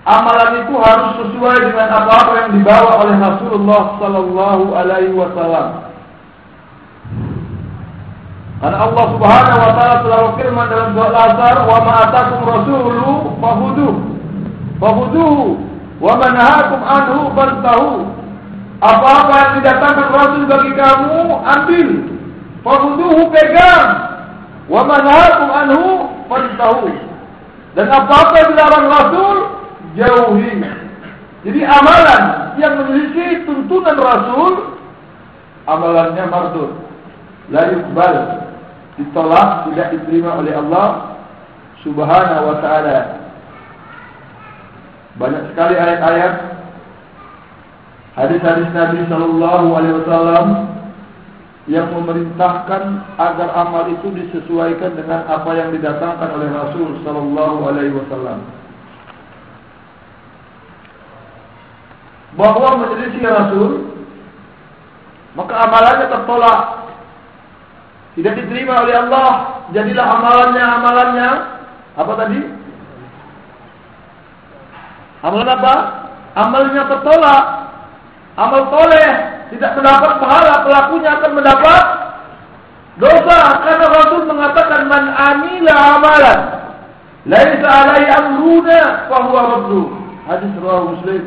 Amalan itu harus sesuai dengan apa-apa yang dibawa oleh Rasulullah sallallahu alaihi wasallam. Karena Allah Subhanahu wa taala telah berfirman dalam surat Al-Asr, "Wa ma atakum rasulu fahuduh." Fahuduh wa ma nahakum anhu fantahu. Apa-apa yang didatangkan Rasul bagi kamu, ambil. Fahuduhu pegang. Wa ma nahakum anhu fantahu. Dan apa-apa yang dilarang Rasul, jauhi. Jadi amalan yang memiliki tuntunan Rasul, amalannya mardud. La yuqbal ditolak, tidak diterima oleh Allah Subhanahu wa taala. Banyak sekali ayat-ayat hadis-hadis Nabi sallallahu alaihi wasallam yang memerintahkan agar amal itu disesuaikan dengan apa yang didatangkan oleh Rasul sallallahu alaihi wasallam. Bahwa menyelisih Rasul maka amalannya tertolak tidak diterima oleh Allah, jadilah amalannya amalannya apa tadi? Amalan apa? Amalnya tertolak. Amal toleh tidak mendapat pahala, pelakunya akan mendapat dosa karena Rasul mengatakan man amila amalan laisa alai amruna fa huwa. Hadis riwayat Muslim.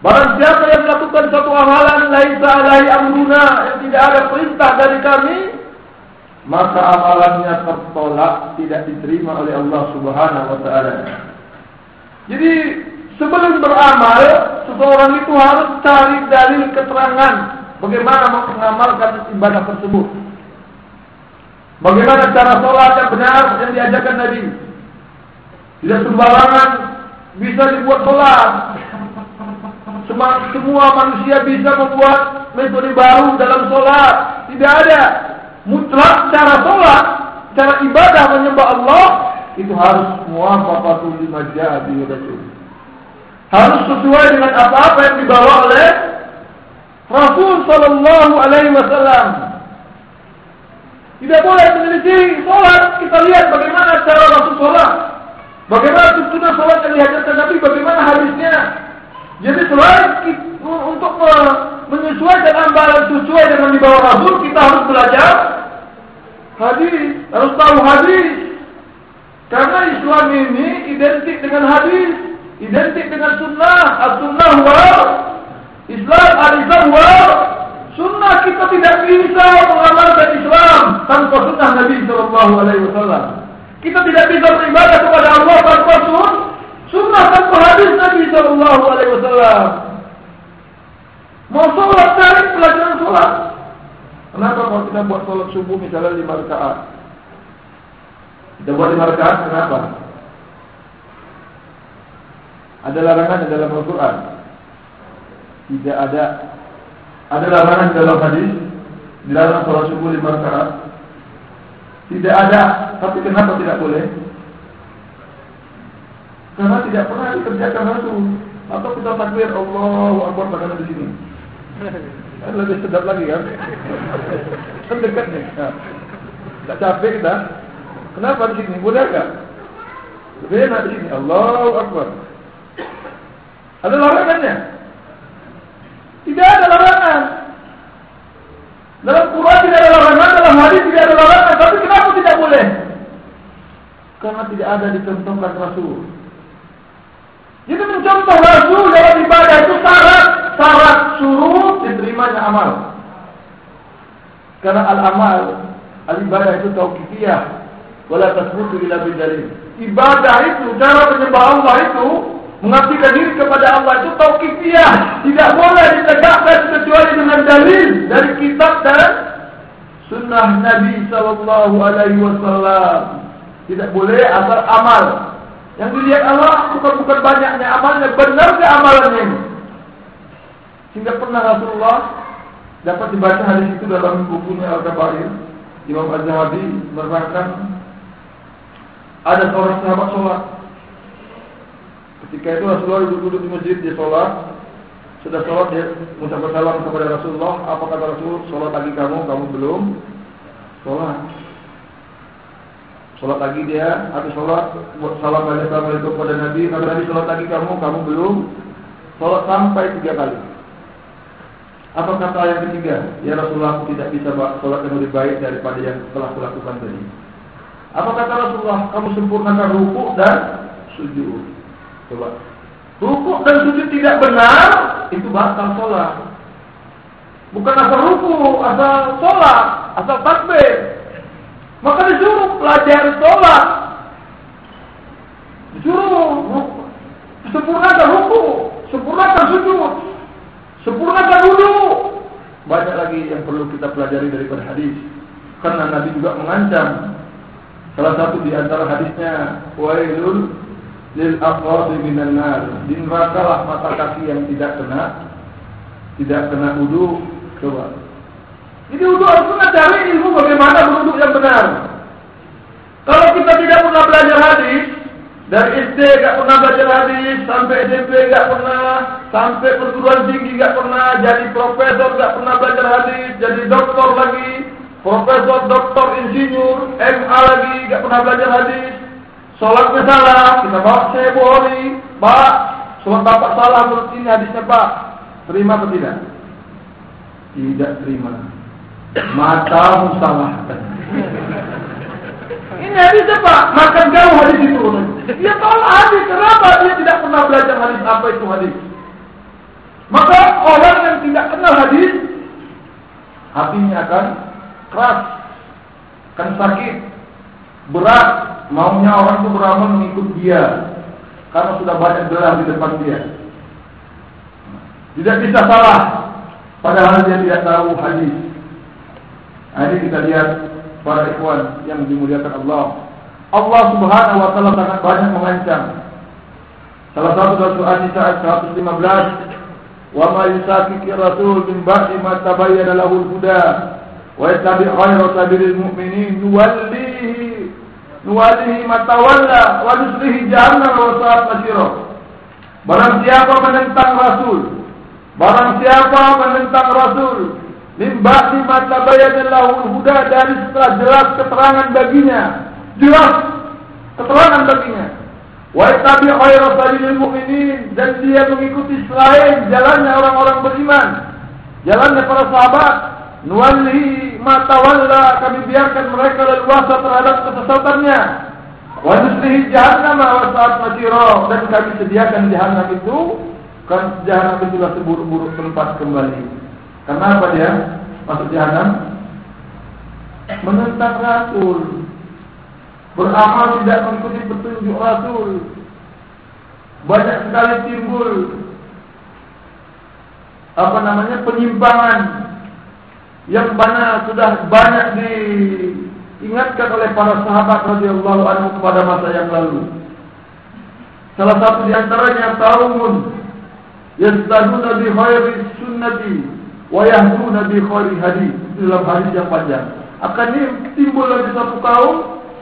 Barang siapa yang melakukan satu amalan laisa alai amruna yang tidak ada perintah dari kami, maka amalannya tertolak tidak diterima oleh Allah Subhanahu wa taala. Jadi sebelum beramal seseorang itu harus cari dalil keterangan bagaimana mengamalkan ibadah tersebut. Bagaimana cara sholat yang benar yang diajarkan Nabi. Tidak sembarangan bisa dibuat sholat. Semua manusia bisa membuat metode baru dalam sholat. Tidak ada mutlak cara sholat, cara ibadah menyembah Allah itu harus muwafaqatul lima ja'a bi rasul. Harus sesuai dengan apa-apa yang dibawa oleh Rasul sallallahu alaihi wasallam. Tidak boleh meneliti sholat. Kita lihat bagaimana cara Rasul sholat. Bagaimana tuntunan sholat yang dihajarkan Nabi. Bagaimana hadisnya. Jadi selain untuk menyesuaikan amalan sesuai dengan di bawah Rasul, kita harus belajar hadis, harus tahu hadis. Karena Islam ini identik dengan hadis, identik dengan sunnah, as-sunnah wal Islam, al-Islam wal sunnah. Kita tidak bisa mengamalkan Islam tanpa sunnah Nabi Shallallahu Alaihi Wasallam. Kita tidak bisa beribadah kepada Allah tanpa sunnah, sunnah tanpa hadis Nabi Shallallahu Alaihi Wasallam. Mau sholat cari pelajaran sholat. Kenapa kalau kita buat sholat subuh misalnya lima rakaat? Kita buat lima rakaat kenapa? Ada larangan dalam Al-Quran? Tidak ada. Ada larangan dalam hadis? Dilarang sholat subuh lima rakaat? Tidak ada. Tapi kenapa tidak boleh? Karena tidak pernah dikerjakan Rasul. Atau kita takbir Allahu Akbar bagaimana di sini? Kan lebih sedap lagi kan? Kan dekat nih. Nah, tak capek kita. Kenapa di sini? Boleh enggak? Lebih enak di sini. Allahu Akbar. Ada larangannya? Tidak ada larangan. Dalam Quran tidak ada larangan, dalam hadis tidak ada larangan. Tapi kenapa tidak boleh? Karena tidak ada dicontohkan Rasul. Jadi mencontoh Rasul dalam ibadah itu syarat syarat suruh diterimanya amal. Karena al-amal, al-ibadah itu tauqifiyah, wala tasbutu ila bidalil. Ibadah itu, cara menyembah Allah itu, mengabdikan diri kepada Allah itu tauqifiyah, tidak boleh ditegakkan kecuali dengan dalil dari kitab dan sunnah Nabi sallallahu alaihi wasallam. Tidak boleh asal amal. Yang dilihat Allah bukan bukan banyaknya amalnya, benar ke amalannya ini? Sehingga pernah Rasulullah dapat dibaca hadis itu dalam bukunya Al-Kabair. Imam Az-Zahabi menerangkan Ada seorang sahabat sholat. Ketika itu Rasulullah duduk-duduk di masjid dia sholat. Sudah sholat dia mengucapkan salam kepada Rasulullah. Apa kata Rasul? Sholat lagi kamu, kamu belum sholat. Sholat lagi dia, habis sholat, buat salam assalamualaikum kepada Nabi. Kata Nabi sholat lagi kamu, kamu belum sholat sampai tiga kali. Apa kata yang ketiga? Ya Rasulullah aku tidak bisa sholat yang lebih baik daripada yang telah kulakukan tadi. Apa kata Rasulullah? Kamu sempurnakan ruku dan sujud. Coba. Ruku dan sujud tidak benar, itu batal sholat. Bukan asal ruku, asal sholat, asal takbir. Maka disuruh pelajari sholat. Disuruh sempurnakan ruku, sempurnakan sujud, sempurnakan wudhu. Banyak lagi yang perlu kita pelajari daripada hadis. Karena Nabi juga mengancam Salah satu di antara hadisnya wailul lil aqrabi minan nar. Di neraka mata kaki yang tidak kena tidak kena wudu. Coba. Jadi wudu harus kena cari ilmu bagaimana berwudu yang benar. Kalau kita tidak pernah belajar hadis, dari SD gak pernah belajar hadis, sampai SMP gak pernah, sampai perguruan tinggi gak pernah, jadi profesor gak pernah belajar hadis, jadi doktor lagi, Profesor, doktor, insinyur, MA lagi, gak pernah belajar hadis. Sholatnya salah, kita bawa saya Bukhari, Pak, sholat bapak salah menurut ini hadisnya Pak. Terima atau tidak? Tidak terima. Mata salah. Ini hadisnya Pak, makan jauh hadis itu. Dia tahu hadis, kenapa dia tidak pernah belajar hadis apa itu hadis? Maka orang yang tidak kenal hadis, hatinya akan keras, kan sakit, berat, maunya orang itu beramal mengikut dia, karena sudah banyak gelar di depan dia. Tidak bisa salah, padahal dia tidak tahu hadis. Nah, ini kita lihat para ikhwan yang dimuliakan Allah. Allah Subhanahu wa taala sangat banyak mengancam. Salah satu dari surah Nisa 115, "Wa ma yusafiqi rasul min ba'di ma tabayyana lahu al-huda wa yattabi' ghayra sabilil mu'minin nuwallihi nuwallihi ma tawalla wa nuslihi jahannam wa sa'at masira." Barang siapa menentang rasul, barang siapa menentang rasul, Mimba di mata lahul huda Dari setelah jelas keterangan baginya. Jelas keterangan baginya. Wa itabi khairu sabilil mu'minin Dan dia mengikuti selain jalannya orang-orang beriman. Jalannya para sahabat. Nuwallihi ma tawalla kami biarkan mereka leluasa terhadap kesesatannya. Wa nuslihi jahannam wa sa'at masira dan kami sediakan jahannam itu. Kan jahannam itulah seburuk-buruk tempat kembali. Kenapa dia masuk jahannam? Menentang Rasul. Beramal tidak mengikuti petunjuk Rasul. Banyak sekali timbul apa namanya penyimpangan yang mana sudah banyak diingatkan oleh para sahabat radhiyallahu anhu pada masa yang lalu. Salah satu di antaranya taumun yastaduna bi khairi sunnati wa yahduna bi khairi hadis. Dalam hadis yang panjang. Akan timbul lagi satu kaum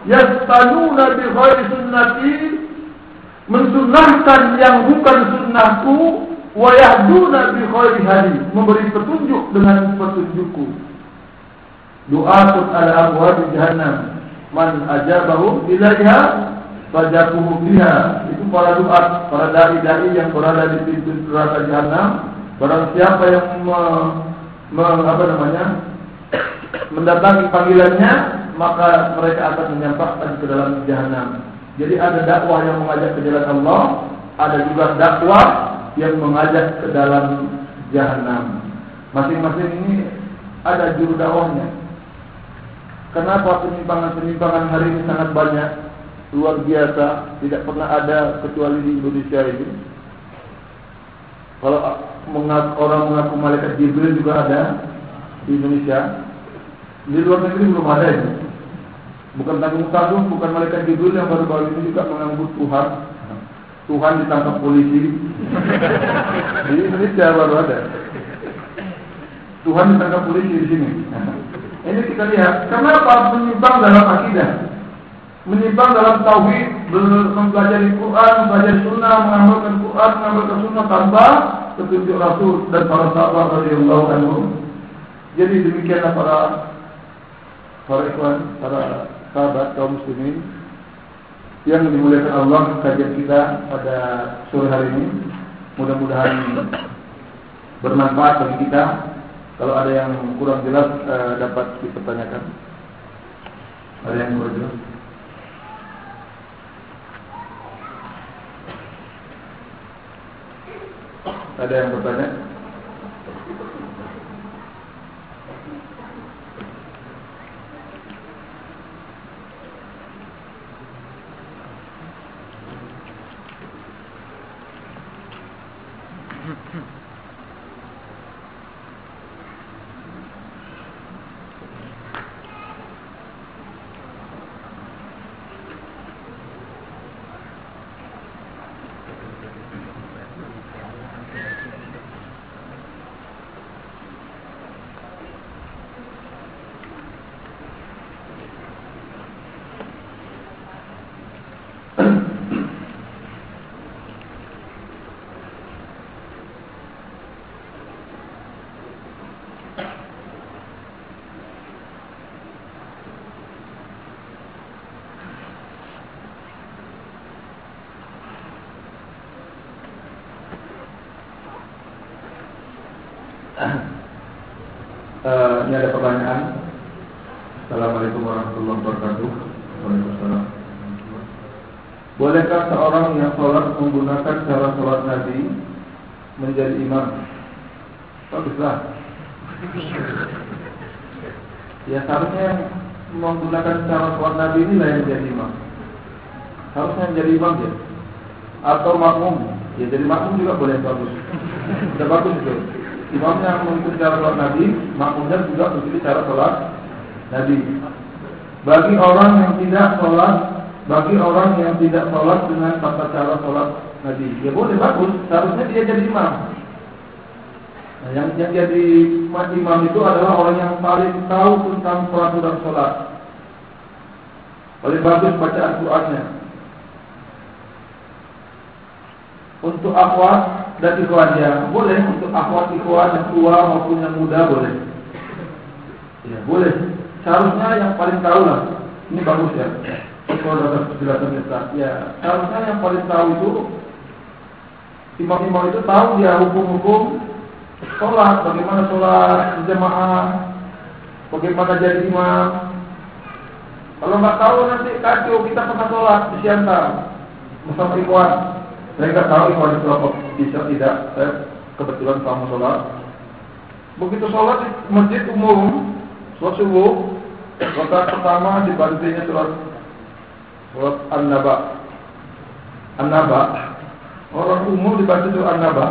yastaduna bi khairi sunnati mensunahkan yang bukan sunnahku wa yahduna bi khairi hadi memberi petunjuk dengan petunjukku. Doa ala abwab jahannam. Man ajabahu ilaiha fajabuhu biha. Itu para doa para dai-dai yang berada di pintu neraka jahanam barang siapa yang me, me, apa namanya mendatangi panggilannya maka mereka akan menyampaikan ke dalam jahanam jadi ada dakwah yang mengajak ke jalan Allah ada juga dakwah yang mengajak ke dalam jahanam. Masing-masing ini ada juru dakwahnya. Kenapa penyimpangan-penyimpangan hari ini sangat banyak, luar biasa, tidak pernah ada kecuali di Indonesia ini. Kalau mengaku, orang mengaku malaikat Jibril juga ada di Indonesia. Di luar negeri belum ada ini. Bukan tanggung-tanggung, bukan malaikat Jibril yang baru-baru ini juga mengambil Tuhan Tuhan ditangkap polisi. Di Indonesia baru ada. Tuhan ditangkap polisi di sini. Ini kita lihat, kenapa menyimpang dalam akidah? menyimpang dalam tauhid, mempelajari Quran, belajar sunnah, mengamalkan Quran, mengamalkan sunnah tanpa petunjuk Rasul dan para sahabat radhiyallahu anhu. Jadi demikianlah para para ikhwan, para sahabat kaum muslimin yang dimuliakan Allah kajian kita pada sore hari ini. Mudah-mudahan bermanfaat bagi kita. Kalau ada yang kurang jelas eh, dapat dipertanyakan. Ada yang kurang jelas? Ada yang bertanya? Uh, ini ada pertanyaan. Assalamualaikum warahmatullahi wabarakatuh. Waalaikumsalam. Bolehkah seorang yang sholat menggunakan cara sholat Nabi menjadi imam? Baguslah. Ya seharusnya menggunakan cara sholat Nabi inilah yang menjadi imam. Harusnya menjadi imam ya. Atau makmum. Ya jadi makmum juga boleh bagus. Sudah bagus itu imamnya mengikuti cara sholat Nabi, makmumnya juga mengikuti cara sholat Nabi. Bagi orang yang tidak sholat, bagi orang yang tidak sholat dengan tata cara sholat Nabi, ya boleh bagus. Seharusnya dia jadi imam. Nah, yang, yang jadi imam itu adalah orang yang paling tahu tentang peraturan sholat. Paling bagus baca Al-Qur'annya. Untuk akhwat dan ikhwannya boleh. Untuk akhwat ikhwan yang tua maupun yang muda boleh. Ya boleh. Seharusnya yang paling tahu lah. Ini bagus ya. Kalau dapat penjelasan kita ya seharusnya yang paling tahu itu imam-imam itu tahu dia hukum-hukum sholat bagaimana sholat jemaah bagaimana jadi imam kalau nggak tahu nanti kacau kita pernah sholat di Siantar bersama ikhwan saya nggak tahu ikhwan berapa bisa tidak. Saya kebetulan sama sholat. Begitu sholat di masjid umum, sholat subuh, rakaat pertama dibantunya sholat sholat an-naba. An-naba. Orang umum dibantu sholat an-naba.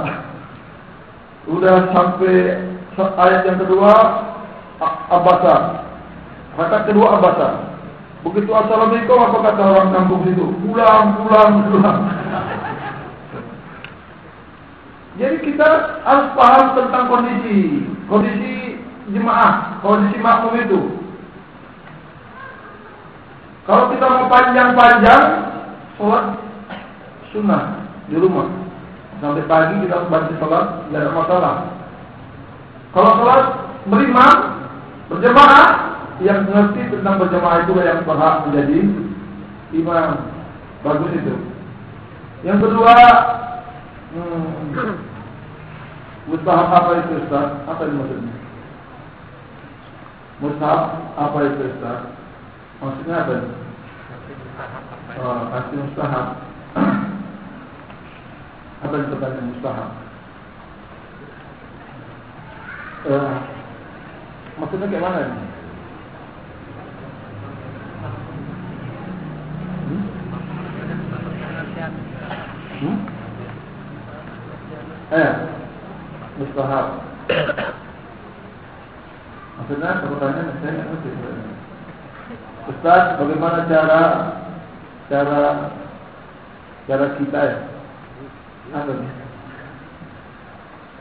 Udah sampai ayat yang kedua abasa. Rakaat kedua abasa. Begitu assalamualaikum apa kata orang kampung situ? Pulang, pulang, pulang. Jadi kita harus paham tentang kondisi kondisi jemaah, kondisi makmum itu. Kalau kita mau panjang-panjang, sholat sunnah di rumah. Sampai pagi kita bantu sholat, tidak ada masalah. Kalau sholat berimam, berjemaah, yang mengerti tentang berjemaah itu yang berhak menjadi imam. Bagus itu. Yang kedua, hmm, Mustahab apa itu Ustaz? Apa itu maksudnya? Mustahab apa itu Ustaz? Maksudnya apa? Oh, pasti mustahab. Yang pertanyaan mustahab? Uh, maksudnya kayak mana ini? Hmm? Hmm? Eh, mustahab. Maksudnya pertanyaan saya nggak. Ustaz, bagaimana cara cara cara kita ya? Apa nih?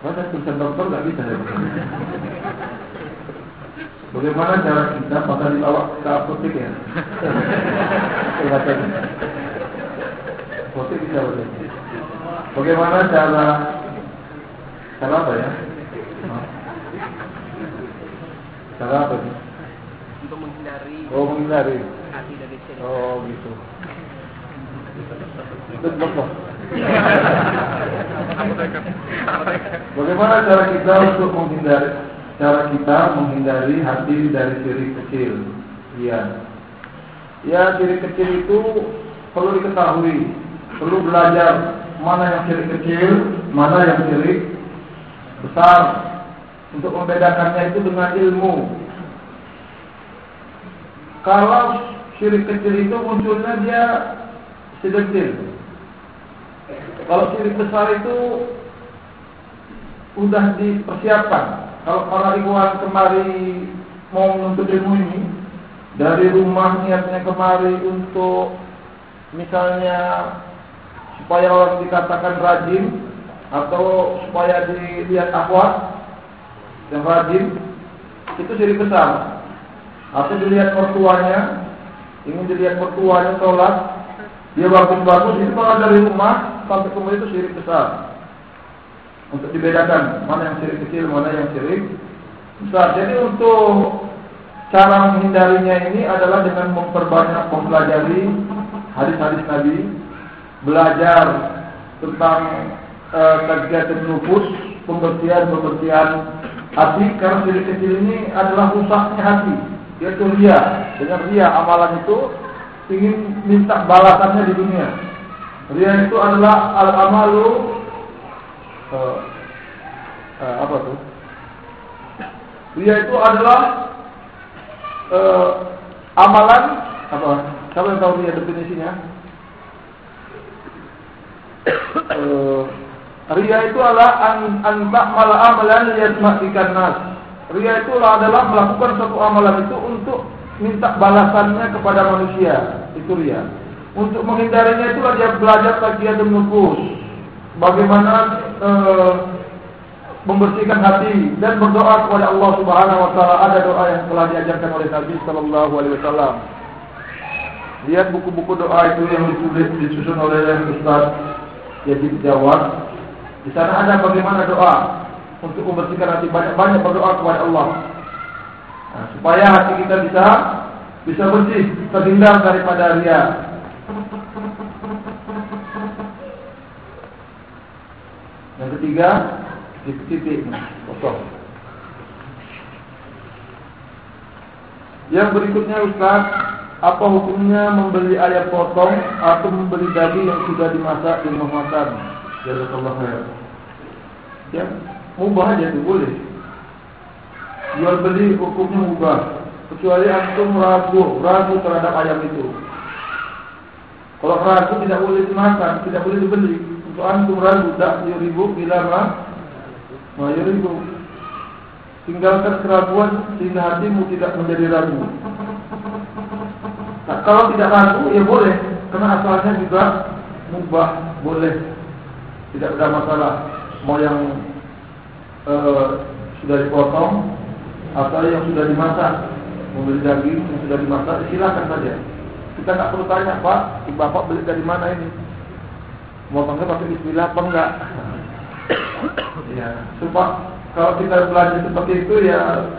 Masa tulisan dokter nggak bisa ya? Bagaimana cara kita bakal dibawa ke apotek ya? apotek bisa betul. Bagaimana cara cara apa ya? Cara apa? Untuk menghindari Oh menghindari. hati dari. Oh gitu. Itu betul. Bagaimana cara kita untuk menghindari cara kita menghindari hati dari syirik kecil? Iya. Ya syirik kecil itu perlu diketahui, perlu belajar mana yang syirik kecil, mana yang syirik besar. Untuk membedakannya itu dengan ilmu. Kalau syirik kecil itu munculnya dia sedentil. Kalau syirik besar itu udah dipersiapkan. Kalau para ikhwan kemari mau menuntut ilmu ini dari rumah niatnya kemari untuk misalnya supaya orang dikatakan rajin atau supaya dilihat akhwat yang rajin itu syirik besar. Atau dilihat mertuanya, ingin dilihat mertuanya sholat, dia bagus-bagus itu kalau dari rumah sampai ke itu syirik besar. Untuk dibedakan mana yang syirik kecil, mana yang syirik besar. Jadi untuk cara menghindarinya ini adalah dengan memperbanyak mempelajari hadis-hadis Nabi, belajar tentang uh, kegiatan nufus, pembersihan-pembersihan hati karena syirik kecil ini adalah rusaknya hati. Dia itu ria, dengan ria amalan itu ingin minta balasannya di dunia. Ria itu adalah al amalu uh, uh, apa tuh? Ria itu adalah uh, amalan apa? Siapa yang tahu ria definisinya? uh, ria itu adalah an anta mala amalan yasmatikan nas. Ria itu adalah melakukan suatu amalan itu untuk minta balasannya kepada manusia. Itu ria. Untuk menghindarinya itulah dia belajar kajian nufus. Bagaimana e, membersihkan hati dan berdoa kepada Allah Subhanahu wa taala. Ada doa yang telah diajarkan oleh Nabi sallallahu alaihi wasallam. Lihat buku-buku doa itu yang ditulis disusun oleh Ustaz Yazid Jawad. Di sana ada bagaimana doa untuk membersihkan hati banyak-banyak berdoa kepada Allah. Nah, supaya hati kita bisa bisa bersih, terhindar daripada ria. Ketiga, titik kosong. Yang berikutnya Ustaz, apa hukumnya membeli ayam potong atau membeli daging yang sudah dimasak di rumah makan? Jazakallah khair. Ya, mubah aja itu boleh. Jual beli hukumnya mubah. Kecuali antum ragu, ragu terhadap ayam itu. Kalau ragu tidak boleh dimakan, tidak boleh dibeli. Untuk antum ragu, tak ribu bila mah, ribu. Tinggalkan keraguan sehingga hatimu tidak menjadi ragu. Nah, kalau tidak ragu, ya boleh. Karena asalnya juga mubah, boleh. Tidak ada masalah. Mau yang uh, sudah dipotong atau yang sudah dimasak, membeli daging yang sudah dimasak, silakan saja. Kita nggak perlu tanya, Pak, Bapak beli dari mana ini? Motongnya pakai Bismillah apa enggak? ya, supaya kalau kita belajar seperti itu ya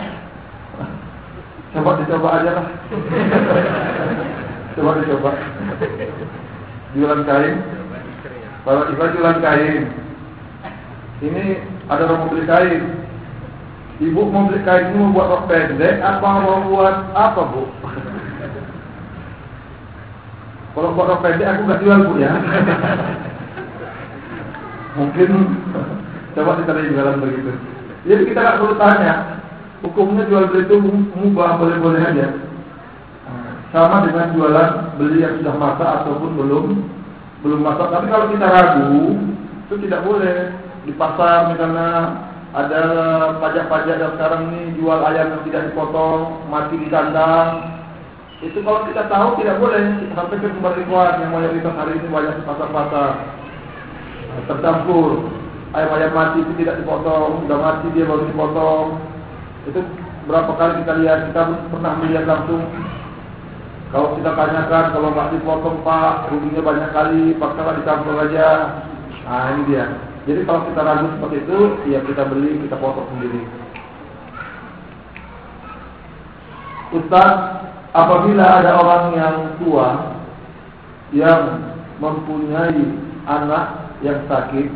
coba dicoba aja lah. coba dicoba. Jualan kain. Kalau kita jualan kain, ini ada orang mau beli kain. Ibu mau beli kain ini mau buat rok pendek apa mau buat apa bu? Kalau buat rok pendek aku gak jual bu ya. Mungkin coba lihat jualan begitu. Jadi kita nggak perlu tanya, hukumnya jual beli itu mubah boleh-boleh aja. Sama dengan jualan beli yang sudah masak ataupun belum belum masak. Tapi kalau kita ragu, itu tidak boleh di pasar misalnya ada pajak-pajak yang sekarang ini jual ayam yang tidak dipotong mati di kandang. Itu kalau kita tahu tidak boleh sampai ke sumber ikhwan yang mayoritas hari ini banyak di pasar-pasar tercampur. Ayam-ayam mati itu tidak dipotong, sudah mati dia baru dipotong. Itu berapa kali kita lihat kita pernah melihat langsung. Kalau kita tanyakan kalau nggak dipotong pak ruginya banyak kali paksalah dicampur aja. Nah ini dia. Jadi kalau kita ragu seperti itu ya kita beli kita potong sendiri. Ustaz apabila ada orang yang tua yang mempunyai anak yang sakit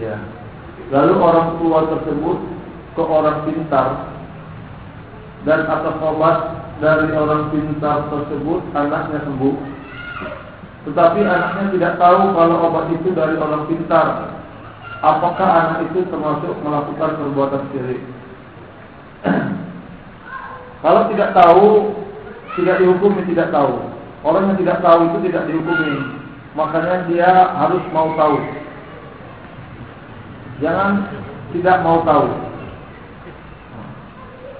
ya lalu orang tua tersebut ke orang pintar dan atas obat dari orang pintar tersebut anaknya sembuh. Tetapi anaknya tidak tahu kalau obat itu dari orang pintar. Apakah anak itu termasuk melakukan perbuatan syirik? kalau tidak tahu, tidak dihukumi tidak tahu. Orang yang tidak tahu itu tidak dihukumi. Makanya dia harus mau tahu. Jangan tidak mau tahu.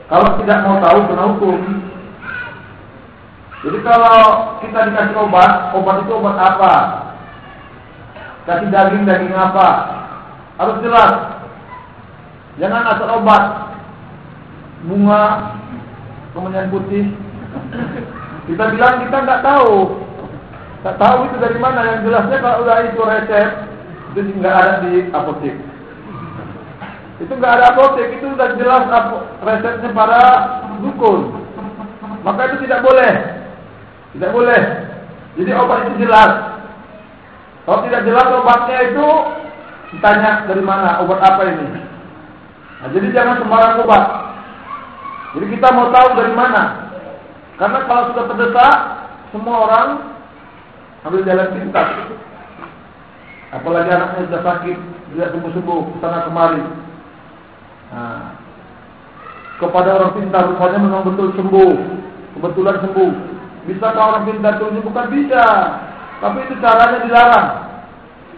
Kalau tidak mau tahu kena hukum. Jadi kalau kita dikasih obat, obat itu obat apa? Kasih daging, daging apa? Harus jelas. Jangan asal obat. Bunga, kemudian putih. Kita bilang kita nggak tahu. Tak tahu itu dari mana. Yang jelasnya kalau udah itu resep, itu nggak ada di apotek. Itu nggak ada apotek, itu sudah jelas resepnya para dukun. Maka itu tidak boleh. Tidak boleh. Jadi obat itu jelas. Kalau tidak jelas obatnya itu ditanya dari mana obat apa ini. Nah, jadi jangan sembarang obat. Jadi kita mau tahu dari mana. Karena kalau sudah terdesak, semua orang ambil jalan pintas. Apalagi anaknya sudah sakit, tidak sembuh-sembuh, sana kemari. Nah, kepada orang pintar rupanya memang betul sembuh, kebetulan sembuh. Bisakah orang pintar itu bukan bisa. Tapi itu caranya dilarang.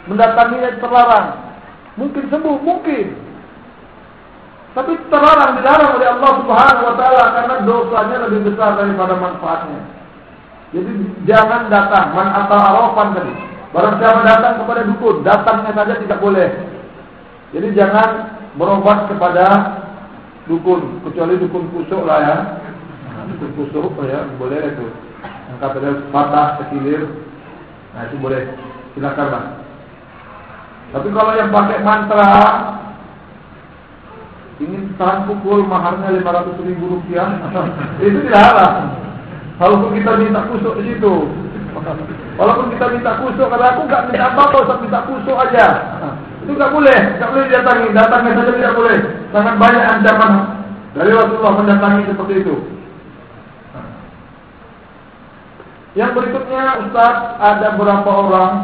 Mendatanginya terlarang. Mungkin sembuh, mungkin. Tapi terlarang, dilarang oleh Allah Subhanahu wa taala karena dosanya lebih besar daripada manfaatnya. Jadi jangan datang man atau arafan tadi. Barang siapa datang kepada dukun, datangnya saja tidak boleh. Jadi jangan berobat kepada dukun, kecuali dukun kusuk lah ya. Dukun kusuk ya, boleh itu katanya patah, sekilir, nah itu boleh silakan lah. Tapi kalau yang pakai mantra ingin tahan pukul maharnya 500 ribu rupiah, itu dilarang. Walaupun kita minta kusuk di situ, walaupun kita minta kusuk, kalau aku nggak minta apa-apa, usah minta kusuk aja. itu nggak boleh, nggak boleh datangi, datangnya saja tidak boleh. Sangat banyak ancaman dari Rasulullah mendatangi seperti itu. Yang berikutnya Ustaz ada berapa orang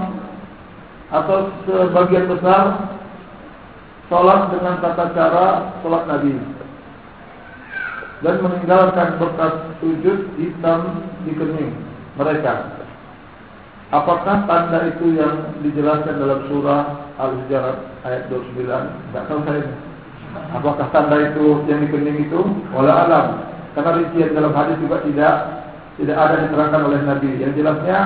atau sebagian besar sholat dengan tata cara sholat Nabi dan meninggalkan bekas sujud hitam di kening mereka. Apakah tanda itu yang dijelaskan dalam surah Al-Hujurat ayat 29? Tidak tahu saya. Apakah tanda itu yang di kening itu? Wala alam. Karena rincian dalam hadis juga tidak tidak ada diterangkan oleh Nabi. Yang jelasnya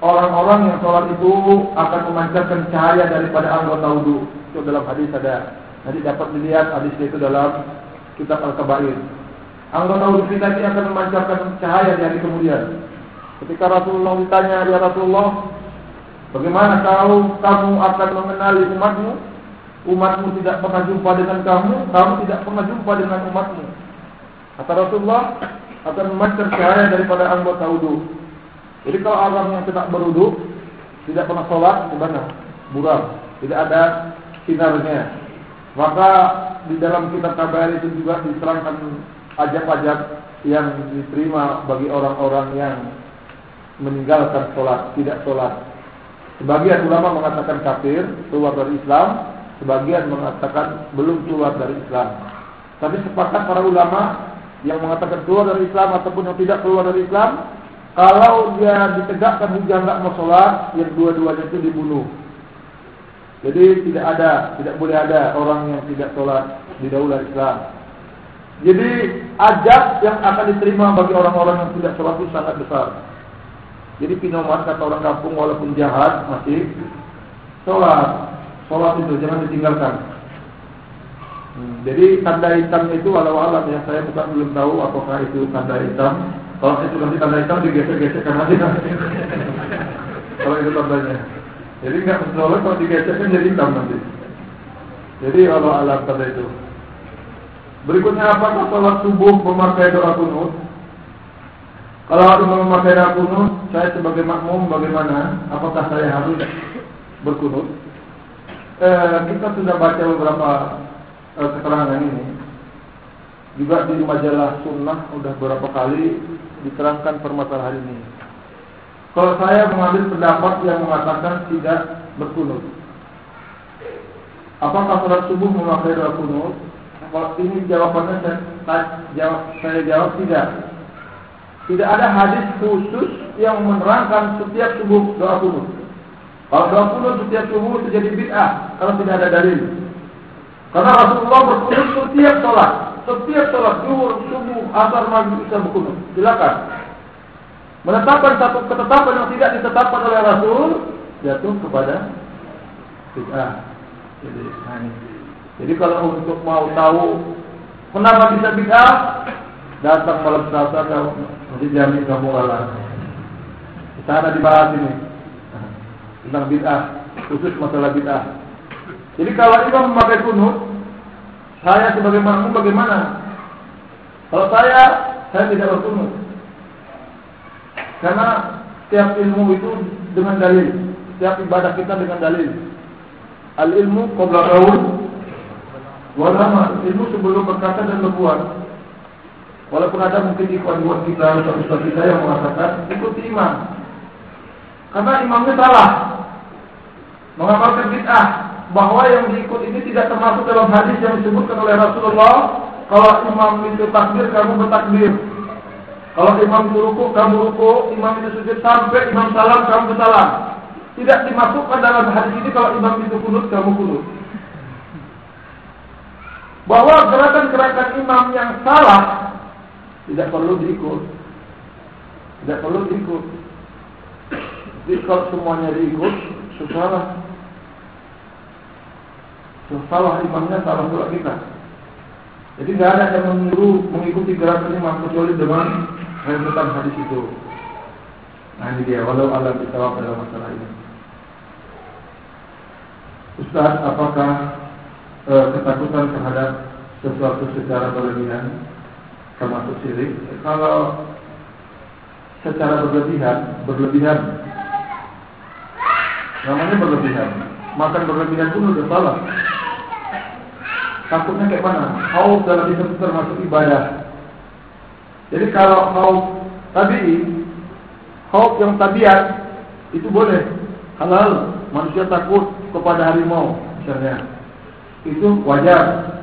orang-orang yang sholat itu akan memancarkan cahaya daripada anggota wudhu. Itu dalam hadis ada. Nanti dapat dilihat hadis itu dalam kitab Al-Kabair. Anggota wudhu kita ini akan memancarkan cahaya di hari kemudian. Ketika Rasulullah ditanya, ya Rasulullah, bagaimana kalau kamu akan mengenali umatmu? Umatmu tidak pernah jumpa dengan kamu, kamu tidak pernah jumpa dengan umatmu. Kata Rasulullah, akan memancar cahaya daripada anggota wudhu. Jadi kalau orang yang tidak berwudhu, tidak pernah sholat, gimana? Buram, tidak ada sinarnya. Maka di dalam kitab kabar itu juga diterangkan ajab-ajab yang diterima bagi orang-orang yang meninggalkan sholat, tidak sholat. Sebagian ulama mengatakan kafir, keluar dari Islam, sebagian mengatakan belum keluar dari Islam. Tapi sepakat para ulama yang mengatakan keluar dari Islam ataupun yang tidak keluar dari Islam, kalau dia ditegakkan hujah nggak mau sholat, yang dua-duanya itu dibunuh. Jadi tidak ada, tidak boleh ada orang yang tidak sholat di daulah Islam. Jadi ajab yang akan diterima bagi orang-orang yang tidak sholat itu sangat besar. Jadi pinoman kata orang kampung walaupun jahat masih sholat. Sholat itu jangan ditinggalkan. Hmm, jadi tanda hitam itu walau alam yang saya bukan belum tahu apakah itu tanda hitam. Kalau itu nanti tanda hitam digesek-gesek karena tidak. kalau itu tandanya. Jadi nggak menolak kalau digesek kan jadi hitam nanti. Jadi walau alam tanda itu. Berikutnya apakah sholat subuh memakai doa kunut? Kalau harus memakai doa kunut, saya sebagai makmum bagaimana? Apakah saya harus berkunut? Eh, kita sudah baca beberapa eh, keterangan ini juga di majalah sunnah sudah beberapa kali diterangkan permasalahan ini. Kalau saya mengambil pendapat yang mengatakan tidak berkunut, apakah sholat subuh memakai doa kunut? Kalau ini jawabannya saya, jawab, saya jawab tidak. Tidak ada hadis khusus yang menerangkan setiap subuh doa kunut. Kalau doa kunut setiap subuh itu jadi bid'ah kalau tidak ada dalil. Karena Rasulullah berkunut setiap sholat, setiap sholat zuhur, subuh, asar, maghrib bisa berkunut. Silakan. Menetapkan satu ketetapan yang tidak ditetapkan oleh Rasul jatuh kepada bid'ah. Jadi, nah Jadi kalau untuk mau tahu kenapa bisa bid'ah, datang malam Selasa kamu nanti jamin kamu kalah. Di sana dibahas ini tentang bid'ah, khusus masalah bid'ah. Jadi kalau imam memakai kunut, saya sebagai makmum bagaimana? Kalau saya, saya tidak berkunut. Karena setiap ilmu itu dengan dalil, setiap ibadah kita dengan dalil. Al ilmu qabla qaul wal amal. Ilmu sebelum berkata dan berbuat. Walaupun ada mungkin di buat kita atau ustaz kita yang mengatakan ikuti imam. Karena imamnya salah. Mengamalkan bid'ah bahwa yang diikut ini tidak termasuk dalam hadis yang disebutkan oleh Rasulullah. Kalau imam itu takbir, kamu bertakbir. Kalau imam itu ruku, kamu ruku. Imam itu sujud sampai imam salam, kamu bersalam. Tidak dimasukkan dalam hadis ini kalau imam itu kunut, kamu kunut. Bahwa gerakan-gerakan imam yang salah tidak perlu diikut. Tidak perlu diikut. Jadi kalau semuanya diikut, susah salah imamnya salah pula kita. Jadi tidak ada yang menyuruh mengikuti gerakan imam kecuali dengan rentetan hadis itu. Nah ini dia, walau alam kita pada masalah ini. Ustaz, apakah e, ketakutan terhadap sesuatu secara berlebihan termasuk syirik? Kalau secara berlebihan, berlebihan, namanya berlebihan. Makan berlebihan pun sudah salah. Takutnya kayak mana? Kau dalam Islam termasuk ibadah. Jadi kalau kau tadi kau yang tabiat itu boleh halal manusia takut kepada harimau misalnya itu wajar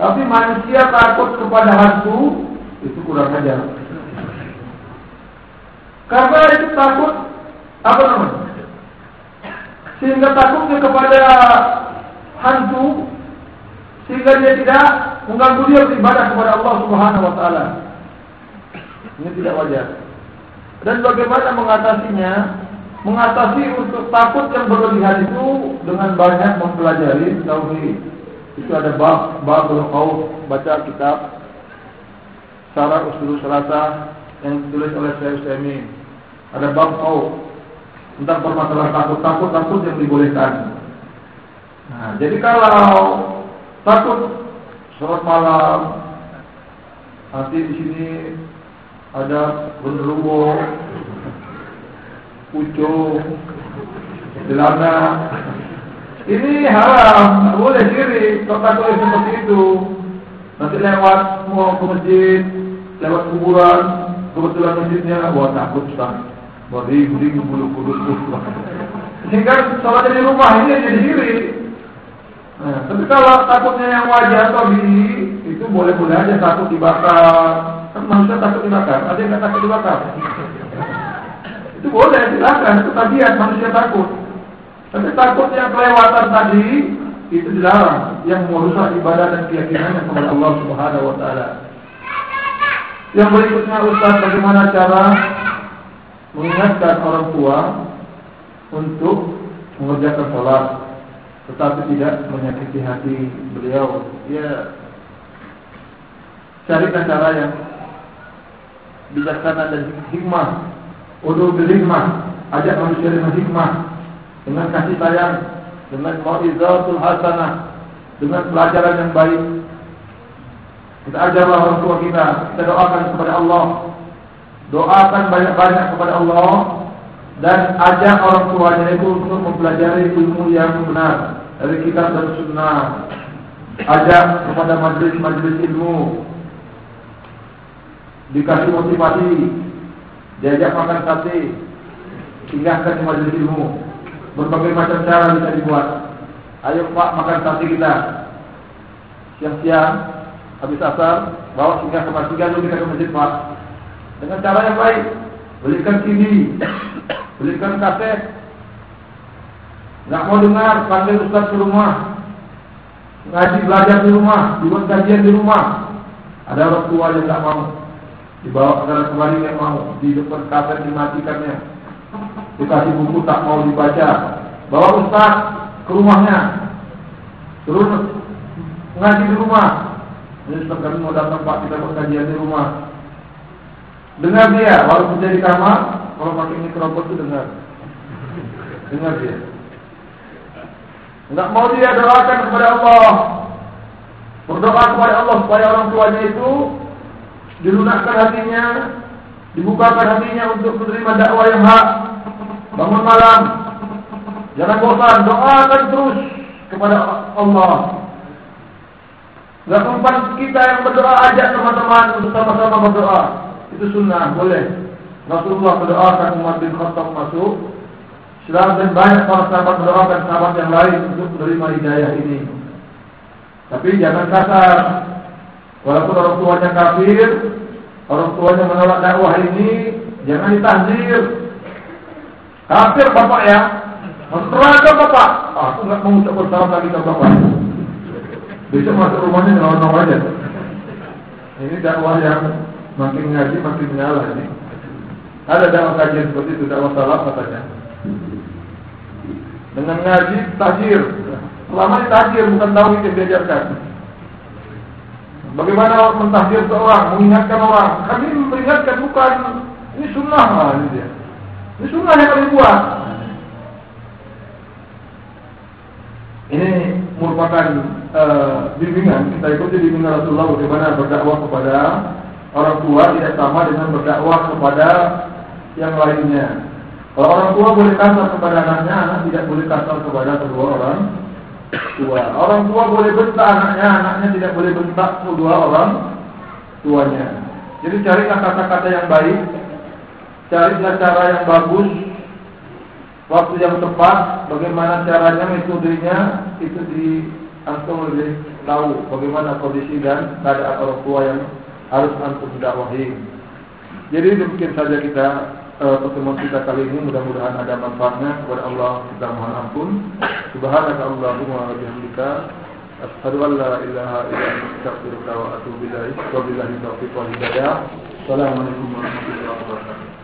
tapi manusia takut kepada hantu itu kurang ajar karena itu takut apa namanya sehingga takutnya kepada hantu sehingga dia tidak mengganggu dia beribadah kepada Allah Subhanahu wa taala. Ini tidak wajar. Dan bagaimana mengatasinya? Mengatasi untuk takut yang berlebihan itu dengan banyak mempelajari tauhid. Itu ada bab bab kau baca kitab Syarah Usul Salasa yang ditulis oleh Syekh Utsaimin. Ada bab kau tentang permasalahan takut takut takut yang dibolehkan. Nah, jadi kalau Takut sholat malam nanti di sini ada genderuwo, pucuk, celana. Ini haram, boleh diri. Kalau takut seperti itu, nanti lewat mau ke masjid, lewat kuburan, kebetulan masjidnya, buat takut Ustaz. Beri, beri, bulu, bulu. Sehingga sholat di rumah ini jadi diri. Nah, tapi kalau takutnya yang wajar atau di itu boleh-boleh aja takut dibakar. Kan manusia takut dibakar, ada yang takut dibakar. Itu boleh, silakan, tabiat manusia takut. Tapi takut yang kelewatan tadi itu dilarang, yang merusak ibadah dan keyakinannya kepada Allah Subhanahu wa taala. Yang berikutnya Ustaz bagaimana cara mengingatkan orang tua untuk mengerjakan sholat tetapi tidak menyakiti hati beliau. Ya carikan cara yang bijaksana dan hikmah. Udu bil ajak manusia dengan hikmah, dengan kasih sayang, dengan mau'izatul hasanah, dengan pelajaran yang baik. Kita ajarlah orang tua kita, kita doakan kepada Allah. Doakan banyak-banyak kepada Allah. Dan ajak orang tuanya itu untuk mempelajari ilmu yang benar. Dari kitab dan sunnah. Ajak kepada majlis-majlis ilmu, dikasih motivasi, diajak makan sate, tinggalkan di majelis ilmu. Berbagai macam cara bisa dibuat. Ayo Pak makan sate kita. Siang-siang, habis asar, bawa singgah ke masjid, lalu kita ke masjid Pak. Dengan cara yang baik, belikan CD, belikan kaset. Nggak mau dengar, panggil ustaz ke rumah. Ngaji belajar di rumah, dibuat kajian di rumah. Ada orang tua yang nggak mau dibawa ke dalam kembali yang mau di depan kafe dimatikannya. Dikasih buku tak mau dibaca. Bawa ustaz ke rumahnya. Terus ngaji di rumah. Ini ustaz kami mau datang pak kita berkajian di rumah. Dengar dia walaupun dia di kamar kalau pakai mikrofon itu dengar. Dengar dia. Enggak mau dia doakan kepada Allah. Berdoa kepada Allah supaya orang tuanya itu dilunakkan hatinya, dibukakan hatinya untuk menerima dakwah yang hak. Bangun malam, jangan bosan, doakan terus kepada Allah. Gak mempan kita yang berdoa ajak teman-teman untuk sama-sama berdoa. Itu sunnah, boleh. Rasulullah berdoakan Umar bin Khattab masuk. Islam dan banyak para sahabat berdoakan sahabat yang lain untuk menerima hidayah ini. Tapi jangan kasar, Walaupun orang tuanya kafir, orang tuanya menolak dakwah ini, jangan ditahdir. Kafir bapak ya, neraka bapak. Aku nggak mau ucap bersalam lagi sama bapak. Besok masuk rumahnya nyolong aja. Ini dakwah yang makin ngaji makin menyala ini. Ada dakwah kajian seperti itu, dakwah salah katanya. Dengan ngaji tahdir. Selama ini tahdir bukan tahu yang diajarkan. Bagaimana mentahdir seorang, mengingatkan orang. Kami memperingatkan bukan ini sunnah lah ini dia. Ini sunnah yang kami buat. Ini merupakan uh, bimbingan kita ikuti bimbingan Rasulullah bagaimana berdakwah kepada orang tua tidak sama dengan berdakwah kepada yang lainnya. Kalau orang tua boleh kasar kepada anaknya, anak tidak boleh kasar kepada kedua orang tua. Orang tua boleh bentak anaknya, anaknya tidak boleh bentak kedua orang tuanya. Jadi carilah kata-kata yang baik, carilah cara yang bagus, waktu yang tepat, bagaimana caranya, metodenya, itu di antum lebih tahu bagaimana kondisi dan keadaan orang tua yang harus antum dakwahi. Jadi demikian saja kita uh, pertemuan kita kali ini mudah-mudahan ada manfaatnya. Kepada Allah kita mohon ampun. Subhanaka allahumma wa bihamdika asyhadu an la ilaha illa anta astaghfiruka wa atubu ilaik. Wa billahi taufiq wal hidayah. Assalamualaikum warahmatullahi wabarakatuh